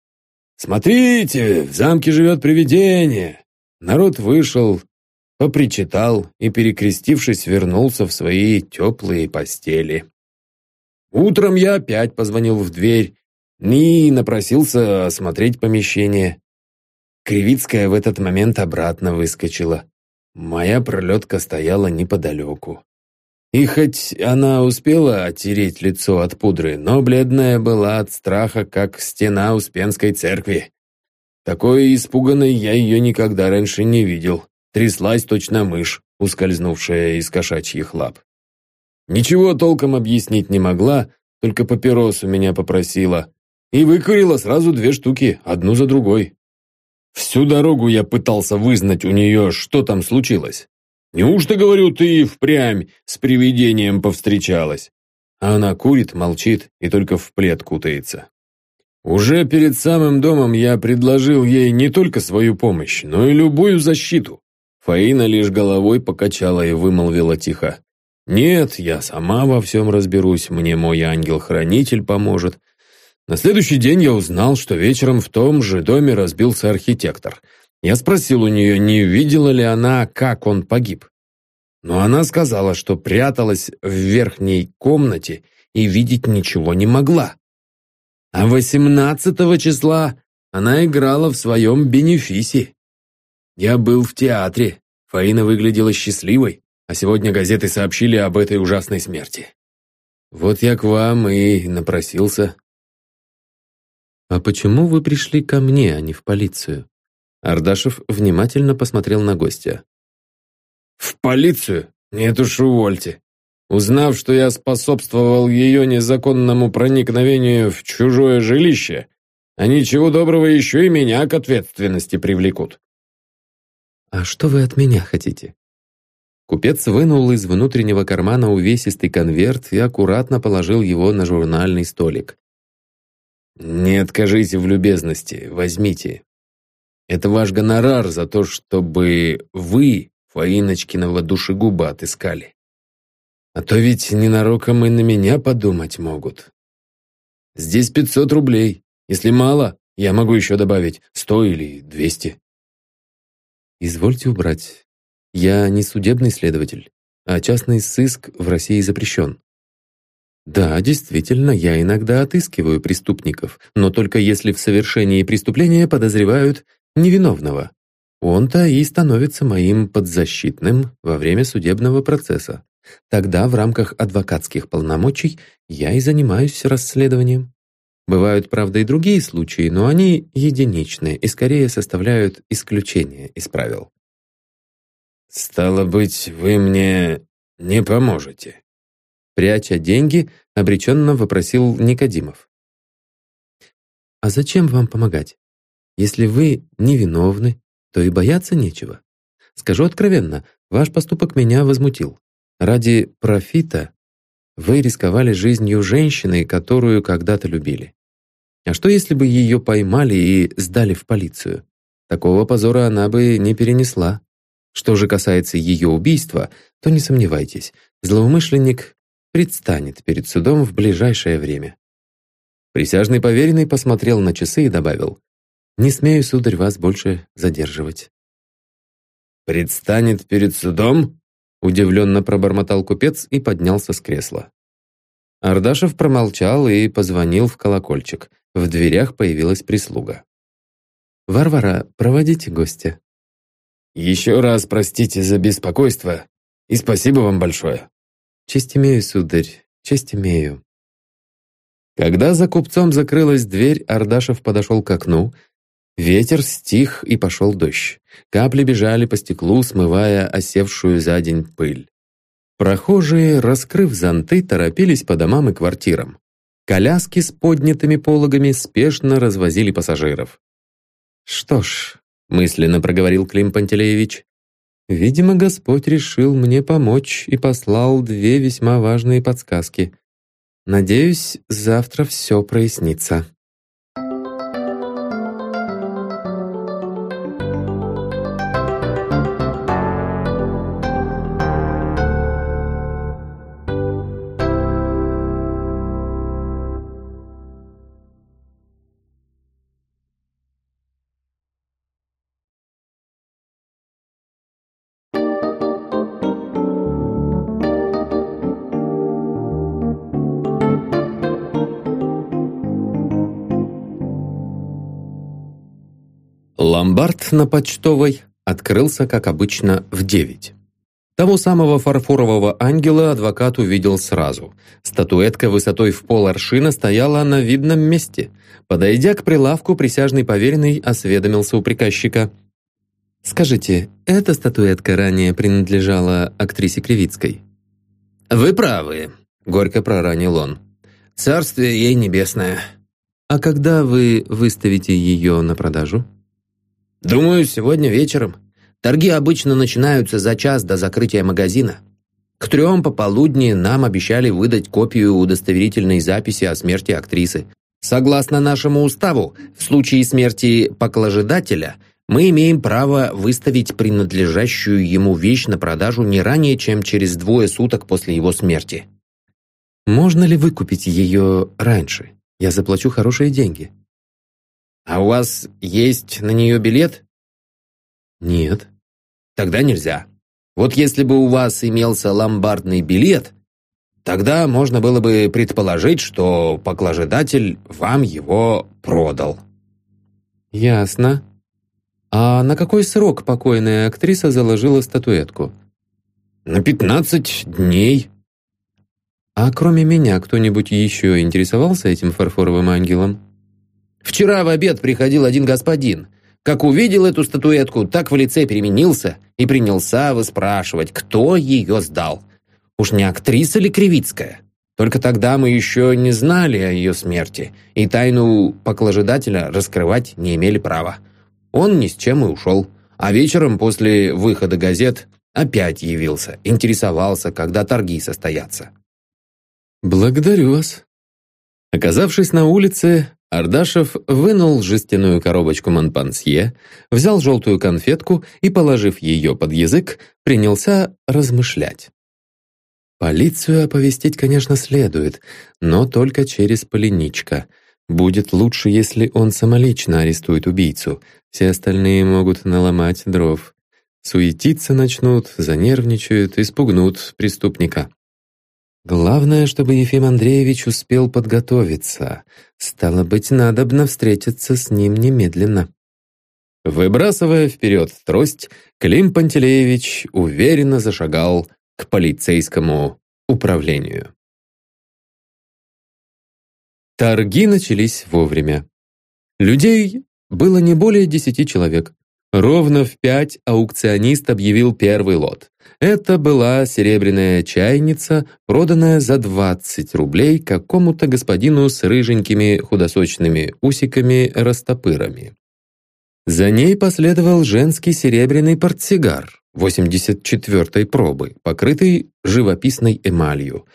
«Смотрите, в замке живет привидение!» Народ вышел, попричитал и, перекрестившись, вернулся в свои теплые постели. Утром я опять позвонил в дверь и напросился осмотреть помещение. Кривицкая в этот момент обратно выскочила. Моя пролетка стояла неподалеку. И хоть она успела оттереть лицо от пудры, но бледная была от страха, как стена Успенской церкви. Такой испуганной я ее никогда раньше не видел. Тряслась точно мышь, ускользнувшая из кошачьих лап. Ничего толком объяснить не могла, только папирос у меня попросила. И выкурила сразу две штуки, одну за другой. Всю дорогу я пытался вызнать у нее, что там случилось. Неужто, говорю, ты впрямь с привидением повстречалась? А она курит, молчит и только в плед кутается. Уже перед самым домом я предложил ей не только свою помощь, но и любую защиту. Фаина лишь головой покачала и вымолвила тихо. «Нет, я сама во всем разберусь, мне мой ангел-хранитель поможет. На следующий день я узнал, что вечером в том же доме разбился архитектор. Я спросил у нее, не видела ли она, как он погиб. Но она сказала, что пряталась в верхней комнате и видеть ничего не могла. А 18 числа она играла в своем бенефисе. Я был в театре. Фаина выглядела счастливой, а сегодня газеты сообщили об этой ужасной смерти. Вот я к вам и напросился. «А почему вы пришли ко мне, а не в полицию?» Ардашев внимательно посмотрел на гостя. «В полицию? Нет уж, увольте. Узнав, что я способствовал ее незаконному проникновению в чужое жилище, они чего доброго еще и меня к ответственности привлекут». «А что вы от меня хотите?» Купец вынул из внутреннего кармана увесистый конверт и аккуратно положил его на журнальный столик. «Не откажите в любезности, возьмите. Это ваш гонорар за то, чтобы вы Фаиночкиного душегуба отыскали. А то ведь ненароком и на меня подумать могут. Здесь пятьсот рублей. Если мало, я могу еще добавить сто или двести». «Извольте убрать. Я не судебный следователь, а частный сыск в России запрещен. Да, действительно, я иногда отыскиваю преступников, но только если в совершении преступления подозревают невиновного. Он-то и становится моим подзащитным во время судебного процесса. Тогда в рамках адвокатских полномочий я и занимаюсь расследованием. Бывают, правда, и другие случаи, но они единичные и скорее составляют исключение из правил. «Стало быть, вы мне не поможете?» Пряча деньги, обреченно вопросил Никодимов. «А зачем вам помогать? Если вы невиновны, то и бояться нечего. Скажу откровенно, ваш поступок меня возмутил. Ради профита вы рисковали жизнью женщины, которую когда-то любили. А что, если бы ее поймали и сдали в полицию? Такого позора она бы не перенесла. Что же касается ее убийства, то не сомневайтесь, злоумышленник предстанет перед судом в ближайшее время. Присяжный поверенный посмотрел на часы и добавил, «Не смею, сударь, вас больше задерживать». «Предстанет перед судом?» Удивленно пробормотал купец и поднялся с кресла. Ардашев промолчал и позвонил в колокольчик. В дверях появилась прислуга. «Варвара, проводите гостя». «Еще раз простите за беспокойство и спасибо вам большое». «Честь имею, сударь, честь имею». Когда за купцом закрылась дверь, Ардашев подошел к окну. Ветер стих, и пошел дождь. Капли бежали по стеклу, смывая осевшую за день пыль. Прохожие, раскрыв зонты, торопились по домам и квартирам. Коляски с поднятыми пологами спешно развозили пассажиров. «Что ж», — мысленно проговорил Клим Пантелеевич, «видимо, Господь решил мне помочь и послал две весьма важные подсказки. Надеюсь, завтра все прояснится». Ломбард на почтовой открылся, как обычно, в девять. Того самого фарфорового ангела адвокат увидел сразу. Статуэтка высотой в пол аршина стояла на видном месте. Подойдя к прилавку, присяжный поверенный осведомился у приказчика. «Скажите, эта статуэтка ранее принадлежала актрисе Кривицкой?» «Вы правы», — горько проранил он. «Царствие ей небесное». «А когда вы выставите ее на продажу?» Думаю, сегодня вечером. Торги обычно начинаются за час до закрытия магазина. К трем пополудни нам обещали выдать копию удостоверительной записи о смерти актрисы. Согласно нашему уставу, в случае смерти поклажедателя мы имеем право выставить принадлежащую ему вещь на продажу не ранее, чем через двое суток после его смерти. Можно ли выкупить ее раньше? Я заплачу хорошие деньги. «А у вас есть на нее билет?» «Нет». «Тогда нельзя. Вот если бы у вас имелся ломбардный билет, тогда можно было бы предположить, что поклажедатель вам его продал». «Ясно. А на какой срок покойная актриса заложила статуэтку?» «На пятнадцать дней». «А кроме меня кто-нибудь еще интересовался этим фарфоровым ангелом?» Вчера в обед приходил один господин. Как увидел эту статуэтку, так в лице переменился и принялся выспрашивать, кто ее сдал. Уж не актриса ли Кривицкая? Только тогда мы еще не знали о ее смерти, и тайну поклажедателя раскрывать не имели права. Он ни с чем и ушел. А вечером после выхода газет опять явился, интересовался, когда торги состоятся. «Благодарю вас». Оказавшись на улице, Ардашев вынул жестяную коробочку Монпансье, взял желтую конфетку и, положив ее под язык, принялся размышлять. Полицию оповестить, конечно, следует, но только через Полиничка. Будет лучше, если он самолично арестует убийцу. Все остальные могут наломать дров. Суетиться начнут, занервничают, испугнут преступника. Главное, чтобы Ефим Андреевич успел подготовиться. Стало быть, надобно встретиться с ним немедленно. Выбрасывая вперед трость, Клим Пантелеевич уверенно зашагал к полицейскому управлению. Торги начались вовремя. Людей было не более десяти человек. Ровно в пять аукционист объявил первый лот. Это была серебряная чайница, проданная за 20 рублей какому-то господину с рыженькими худосочными усиками-растопырами. За ней последовал женский серебряный портсигар 84-й пробы, покрытый живописной эмалью.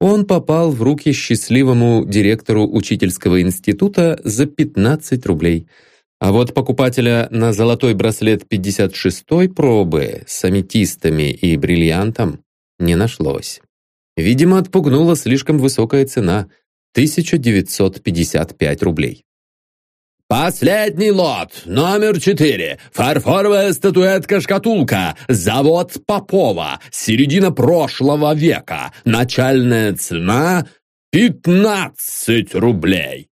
Он попал в руки счастливому директору учительского института за 15 рублей – а вот покупателя на золотой браслет 56-й пробы с аметистами и бриллиантом не нашлось. Видимо, отпугнула слишком высокая цена – 1955 рублей. «Последний лот, номер четыре, фарфоровая статуэтка-шкатулка, завод Попова, середина прошлого века, начальная цена – 15 рублей».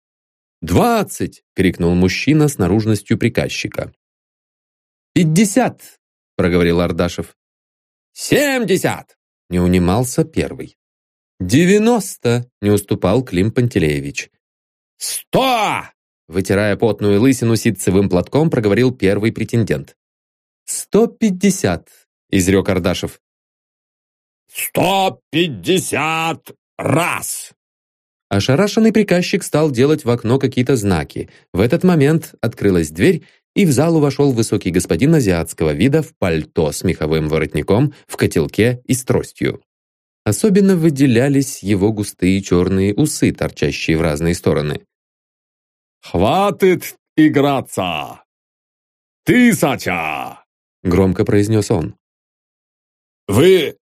«Двадцать!» — крикнул мужчина с наружностью приказчика. «Пятьдесят!» — проговорил Ардашев. «Семьдесят!» — не унимался первый. «Девяносто!» — не уступал Клим Пантелеевич. «Сто!» — вытирая потную лысину ситцевым платком, проговорил первый претендент. «Сто пятьдесят!» — изрек Ардашев. «Сто пятьдесят раз!» Ошарашенный приказчик стал делать в окно какие-то знаки. В этот момент открылась дверь, и в залу вошел высокий господин азиатского вида в пальто с меховым воротником, в котелке и с тростью. Особенно выделялись его густые черные усы, торчащие в разные стороны. «Хватит играться! Тысяча!» — громко произнес он. «Вы...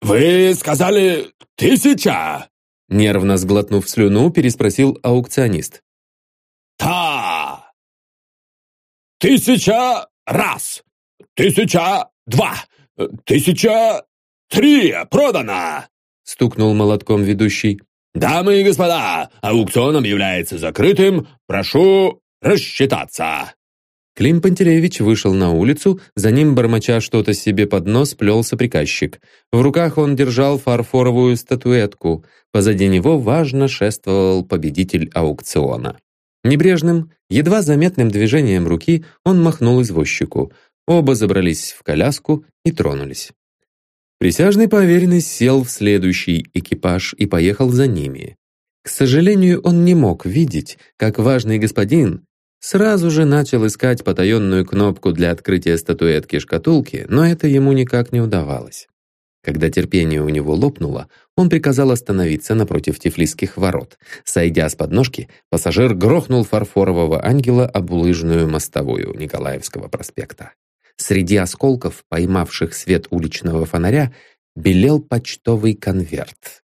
вы сказали тысяча?» Нервно сглотнув слюну, переспросил аукционист. «Та! Тысяча раз! Тысяча два! Тысяча три! Продано!» Стукнул молотком ведущий. «Дамы и господа, аукцион объявляется закрытым. Прошу рассчитаться!» Клим Пантелеевич вышел на улицу, за ним, бормоча что-то себе под нос, плелся приказчик. В руках он держал фарфоровую статуэтку. Позади него важно шествовал победитель аукциона. Небрежным, едва заметным движением руки он махнул извозчику. Оба забрались в коляску и тронулись. Присяжный поверенный сел в следующий экипаж и поехал за ними. К сожалению, он не мог видеть, как важный господин сразу же начал искать потаенную кнопку для открытия статуэтки шкатулки, но это ему никак не удавалось. Когда терпение у него лопнуло, он приказал остановиться напротив тифлисских ворот. Сойдя с подножки, пассажир грохнул фарфорового ангела об улыжную мостовую Николаевского проспекта. Среди осколков, поймавших свет уличного фонаря, белел почтовый конверт.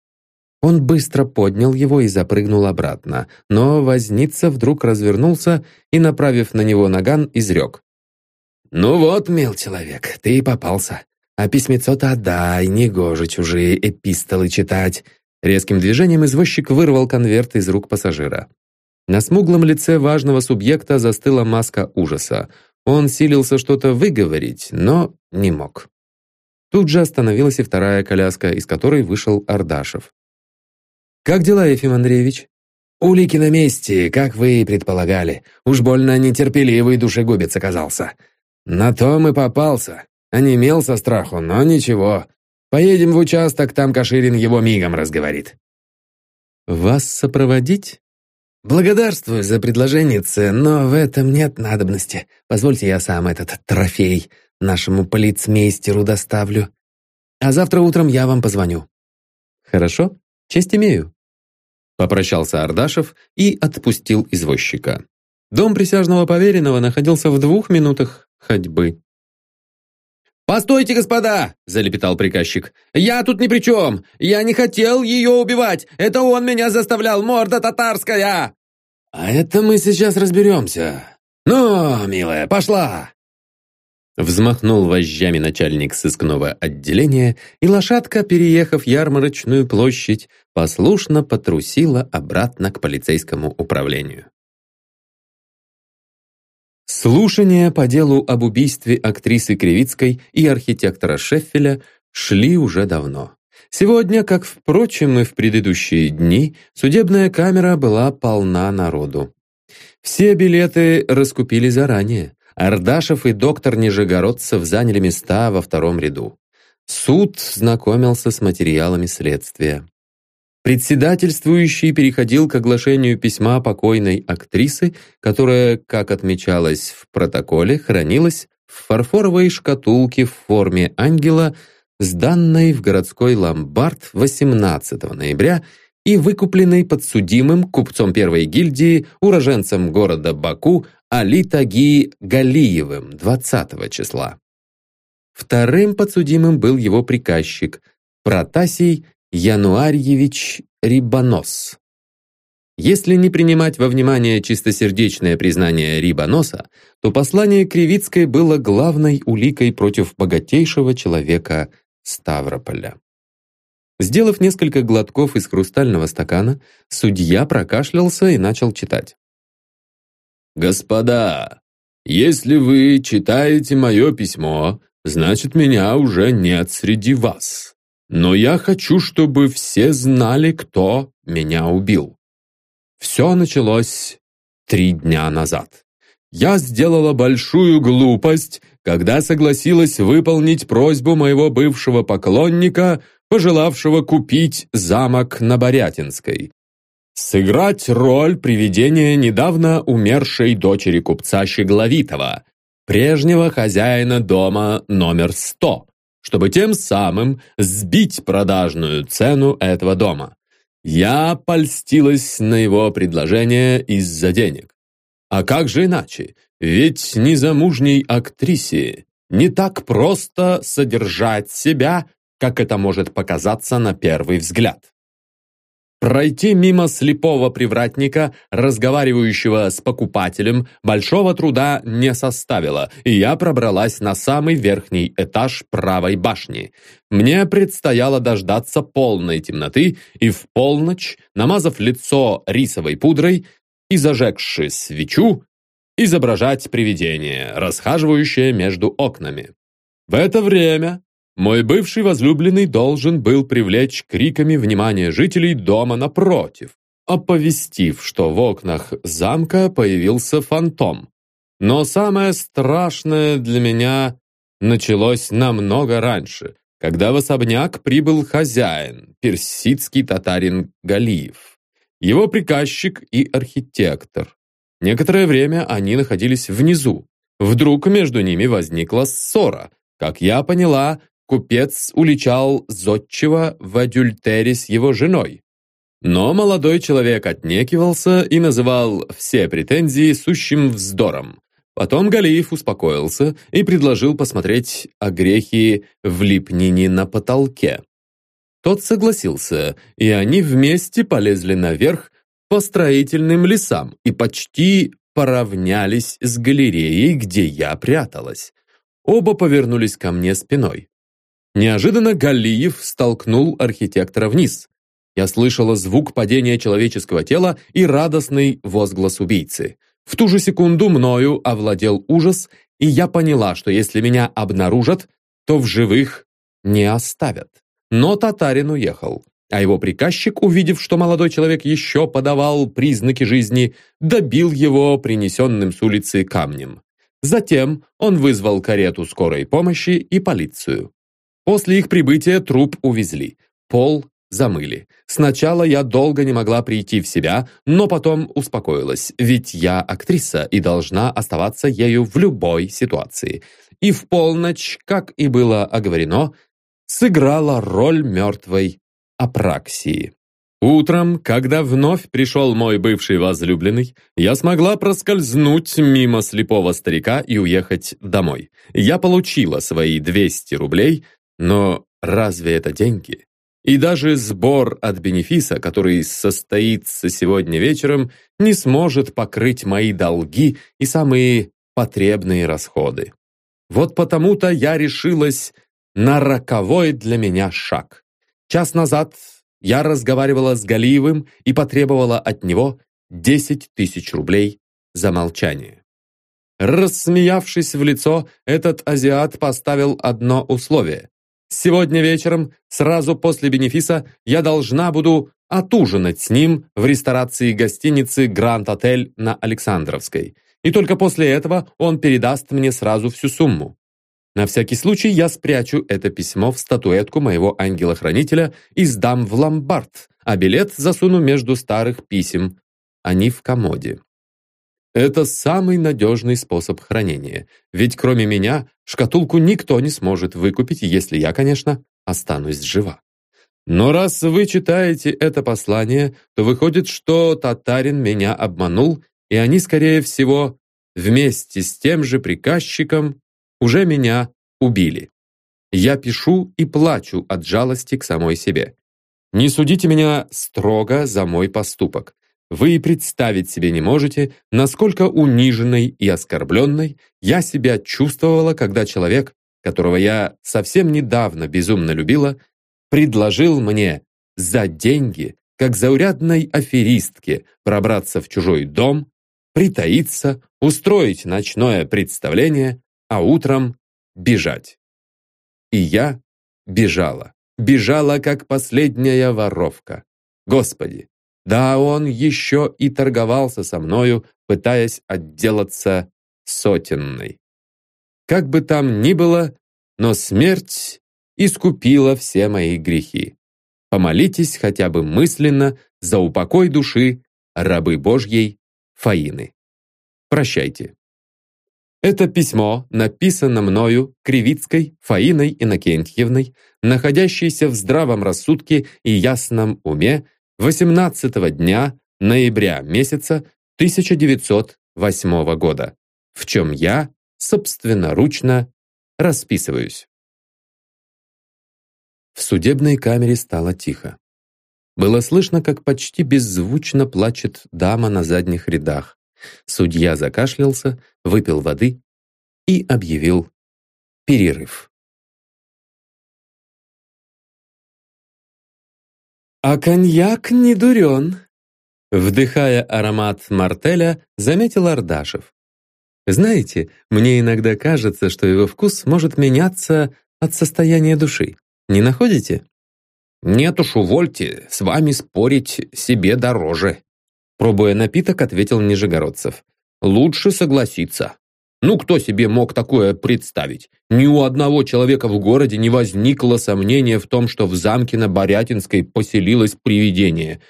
Он быстро поднял его и запрыгнул обратно, но возница вдруг развернулся и, направив на него наган, изрек. «Ну вот, мил человек, ты и попался. А письмецо-то отдай, негоже чужие эпистолы читать». Резким движением извозчик вырвал конверт из рук пассажира. На смуглом лице важного субъекта застыла маска ужаса. Он силился что-то выговорить, но не мог. Тут же остановилась и вторая коляска, из которой вышел Ардашев. «Как дела, Ефим Андреевич?» «Улики на месте, как вы и предполагали. Уж больно нетерпеливый душегубец оказался. На том и попался. Онемел со страху, но ничего. Поедем в участок, там Каширин его мигом разговорит». «Вас сопроводить?» «Благодарствую за предложение, но в этом нет надобности. Позвольте я сам этот трофей нашему полицмейстеру доставлю. А завтра утром я вам позвоню». «Хорошо, честь имею». Попрощался Ардашев и отпустил извозчика. Дом присяжного поверенного находился в двух минутах ходьбы. «Постойте, господа!» – залепетал приказчик. «Я тут ни при чем! Я не хотел ее убивать! Это он меня заставлял, морда татарская!» «А это мы сейчас разберемся. Ну, милая, пошла!» Взмахнул вожжами начальник сыскного отделения, и лошадка, переехав ярмарочную площадь, послушно потрусила обратно к полицейскому управлению. Слушания по делу об убийстве актрисы Кривицкой и архитектора Шеффеля шли уже давно. Сегодня, как, впрочем, и в предыдущие дни, судебная камера была полна народу. Все билеты раскупили заранее. Ардашев и доктор Нижегородцев заняли места во втором ряду. Суд знакомился с материалами следствия. Председательствующий переходил к оглашению письма покойной актрисы, которая, как отмечалось в протоколе, хранилась в фарфоровой шкатулке в форме ангела, сданной в городской ломбард 18 ноября и выкупленной подсудимым купцом первой гильдии, уроженцем города Баку Али Таги Галиевым 20 числа. Вторым подсудимым был его приказчик Протасий Януарьевич Рибонос. Если не принимать во внимание чистосердечное признание Рибоноса, то послание Кривицкой было главной уликой против богатейшего человека Ставрополя. Сделав несколько глотков из хрустального стакана, судья прокашлялся и начал читать. «Господа, если вы читаете мое письмо, значит, меня уже нет среди вас. Но я хочу, чтобы все знали, кто меня убил. Все началось три дня назад. Я сделала большую глупость, когда согласилась выполнить просьбу моего бывшего поклонника, пожелавшего купить замок на Борятинской. сыграть роль привидения недавно умершей дочери купца Щегловитова, прежнего хозяина дома номер 100, чтобы тем самым сбить продажную цену этого дома. Я польстилась на его предложение из-за денег. А как же иначе? Ведь незамужней актрисе не так просто содержать себя, как это может показаться на первый взгляд. Пройти мимо слепого привратника, разговаривающего с покупателем, большого труда не составило, и я пробралась на самый верхний этаж правой башни. Мне предстояло дождаться полной темноты и в полночь, намазав лицо рисовой пудрой и зажегши свечу, изображать привидение, расхаживающее между окнами. В это время мой бывший возлюбленный должен был привлечь криками внимание жителей дома напротив, оповестив, что в окнах замка появился фантом. Но самое страшное для меня началось намного раньше, когда в особняк прибыл хозяин, персидский татарин Галиев, его приказчик и архитектор. Некоторое время они находились внизу. Вдруг между ними возникла ссора. Как я поняла, купец уличал зодчего в адюльтере с его женой. Но молодой человек отнекивался и называл все претензии сущим вздором. Потом Галиев успокоился и предложил посмотреть огрехи в липнине на потолке. Тот согласился, и они вместе полезли наверх по строительным лесам и почти поравнялись с галереей, где я пряталась. Оба повернулись ко мне спиной. Неожиданно Галиев столкнул архитектора вниз. Я слышала звук падения человеческого тела и радостный возглас убийцы. В ту же секунду мною овладел ужас, и я поняла, что если меня обнаружат, то в живых не оставят. Но татарин уехал, а его приказчик, увидев, что молодой человек еще подавал признаки жизни, добил его принесенным с улицы камнем. Затем он вызвал карету скорой помощи и полицию. После их прибытия труп увезли. Пол замыли. Сначала я долго не могла прийти в себя, но потом успокоилась, ведь я актриса и должна оставаться ею в любой ситуации. И в полночь, как и было оговорено, сыграла роль мертвой апраксии. Утром, когда вновь пришел мой бывший возлюбленный, я смогла проскользнуть мимо слепого старика и уехать домой. Я получила свои 200 рублей, но разве это деньги? И даже сбор от бенефиса, который состоится сегодня вечером, не сможет покрыть мои долги и самые потребные расходы. Вот потому-то я решилась на роковой для меня шаг. Час назад я разговаривала с Галиевым и потребовала от него 10 тысяч рублей за молчание. Рассмеявшись в лицо, этот азиат поставил одно условие. Сегодня вечером, сразу после бенефиса, я должна буду отужинать с ним в ресторации гостиницы «Гранд Отель» на Александровской. И только после этого он передаст мне сразу всю сумму. На всякий случай я спрячу это письмо в статуэтку моего ангела-хранителя и сдам в ломбард, а билет засуну между старых писем. Они в комоде. Это самый надежный способ хранения, ведь кроме меня шкатулку никто не сможет выкупить, если я, конечно, останусь жива. Но раз вы читаете это послание, то выходит, что татарин меня обманул, и они, скорее всего, вместе с тем же приказчиком уже меня убили. Я пишу и плачу от жалости к самой себе. Не судите меня строго за мой поступок. Вы и представить себе не можете, насколько униженной и оскорбленной я себя чувствовала, когда человек, которого я совсем недавно безумно любила, предложил мне за деньги, как заурядной аферистке, пробраться в чужой дом, притаиться, устроить ночное представление, а утром бежать. И я бежала. Бежала, как последняя воровка. Господи, да, он еще и торговался со мною, пытаясь отделаться сотенной. Как бы там ни было, но смерть искупила все мои грехи. Помолитесь хотя бы мысленно за упокой души рабы Божьей Фаины. Прощайте. Это письмо написано мною, Кривицкой Фаиной Иннокентьевной, находящейся в здравом рассудке и ясном уме 18 дня ноября месяца 1908 года, в чем я собственноручно расписываюсь. В судебной камере стало тихо. Было слышно, как почти беззвучно плачет дама на задних рядах. Судья закашлялся, выпил воды и объявил перерыв. «А коньяк не дурен», — вдыхая аромат мартеля, заметил Ардашев. «Знаете, мне иногда кажется, что его вкус может меняться от состояния души. Не находите?» «Нет уж, увольте, с вами спорить себе дороже», пробуя напиток, ответил Нижегородцев. «Лучше согласиться. Ну, кто себе мог такое представить? Ни у одного человека в городе не возникло сомнения в том, что в замке на Борятинской поселилось привидение.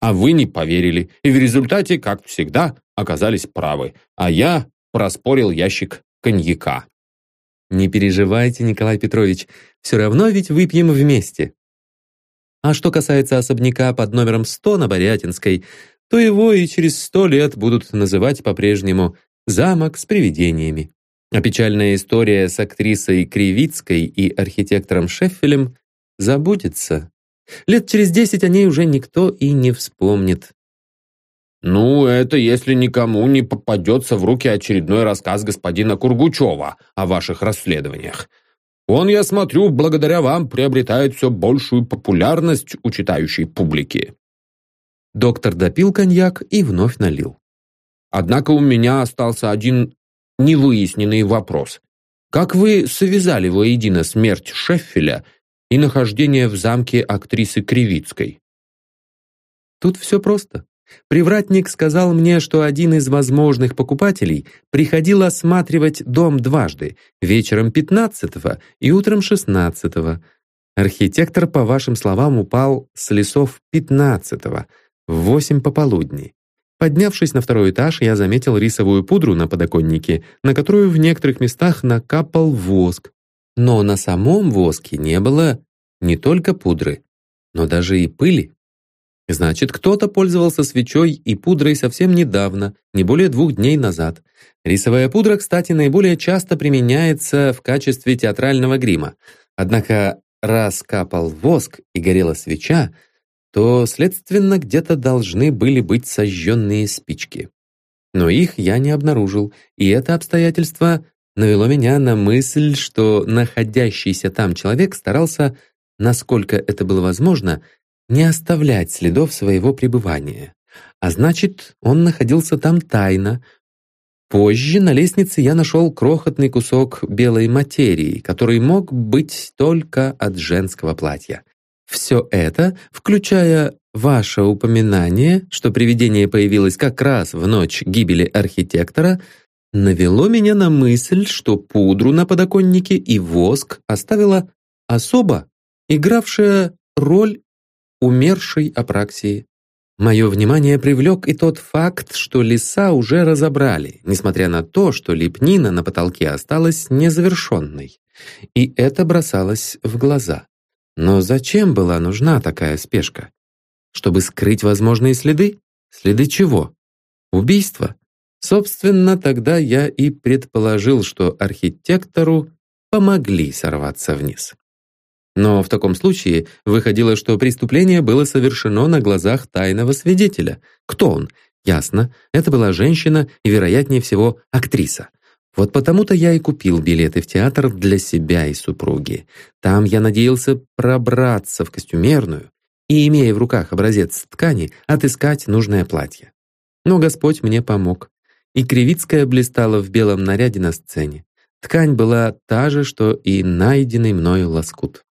А вы не поверили, и в результате, как всегда, оказались правы. А я проспорил ящик коньяка. Не переживайте, Николай Петрович, все равно ведь выпьем вместе. А что касается особняка под номером 100 на Борятинской, то его и через сто лет будут называть по-прежнему «замок с привидениями». А печальная история с актрисой Кривицкой и архитектором Шеффелем забудется. Лет через десять о ней уже никто и не вспомнит. «Ну, это если никому не попадется в руки очередной рассказ господина Кургучева о ваших расследованиях. Он, я смотрю, благодаря вам приобретает все большую популярность у читающей публики». Доктор допил коньяк и вновь налил. «Однако у меня остался один невыясненный вопрос. Как вы связали воедино смерть Шеффеля и нахождение в замке актрисы Кривицкой?» Тут все просто. Привратник сказал мне, что один из возможных покупателей приходил осматривать дом дважды, вечером 15-го и утром 16-го. Архитектор, по вашим словам, упал с лесов 15-го, в 8 пополудни. Поднявшись на второй этаж, я заметил рисовую пудру на подоконнике, на которую в некоторых местах накапал воск. Но на самом воске не было не только пудры, но даже и пыли. Значит, кто-то пользовался свечой и пудрой совсем недавно, не более двух дней назад. Рисовая пудра, кстати, наиболее часто применяется в качестве театрального грима. Однако, раз капал воск и горела свеча, то, следственно, где-то должны были быть сожженные спички. Но их я не обнаружил, и это обстоятельство навело меня на мысль, что находящийся там человек старался, насколько это было возможно, не оставлять следов своего пребывания. А значит, он находился там тайно. Позже на лестнице я нашел крохотный кусок белой материи, который мог быть только от женского платья. Все это, включая ваше упоминание, что привидение появилось как раз в ночь гибели архитектора, навело меня на мысль, что пудру на подоконнике и воск оставила особа, игравшая роль умершей апраксии. Мое внимание привлек и тот факт, что леса уже разобрали, несмотря на то, что лепнина на потолке осталась незавершенной. И это бросалось в глаза. Но зачем была нужна такая спешка? Чтобы скрыть возможные следы? Следы чего? Убийства? Собственно, тогда я и предположил, что архитектору помогли сорваться вниз. Но в таком случае выходило, что преступление было совершено на глазах тайного свидетеля. Кто он? Ясно, это была женщина и, вероятнее всего, актриса. Вот потому-то я и купил билеты в театр для себя и супруги. Там я надеялся пробраться в костюмерную и, имея в руках образец ткани, отыскать нужное платье. Но Господь мне помог. И Кривицкая блистала в белом наряде на сцене. Ткань была та же, что и найденный мною лоскут.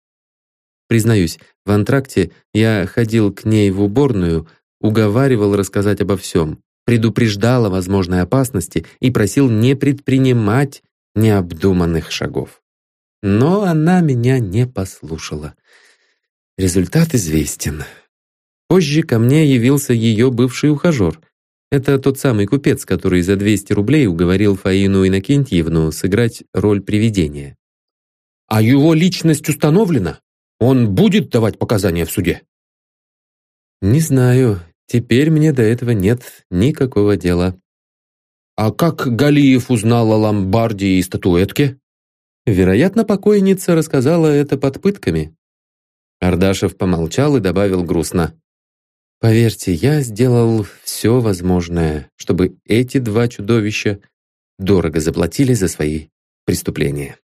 Признаюсь, в антракте я ходил к ней в уборную, уговаривал рассказать обо всем, предупреждал о возможной опасности и просил не предпринимать необдуманных шагов. Но она меня не послушала. Результат известен. Позже ко мне явился ее бывший ухажер. Это тот самый купец, который за 200 рублей уговорил Фаину Иннокентьевну сыграть роль привидения. «А его личность установлена? Он будет давать показания в суде?» «Не знаю. Теперь мне до этого нет никакого дела». «А как Галиев узнал о ломбарде и статуэтке?» Вероятно, покойница рассказала это под пытками. Ардашев помолчал и добавил грустно. «Поверьте, я сделал все возможное, чтобы эти два чудовища дорого заплатили за свои преступления».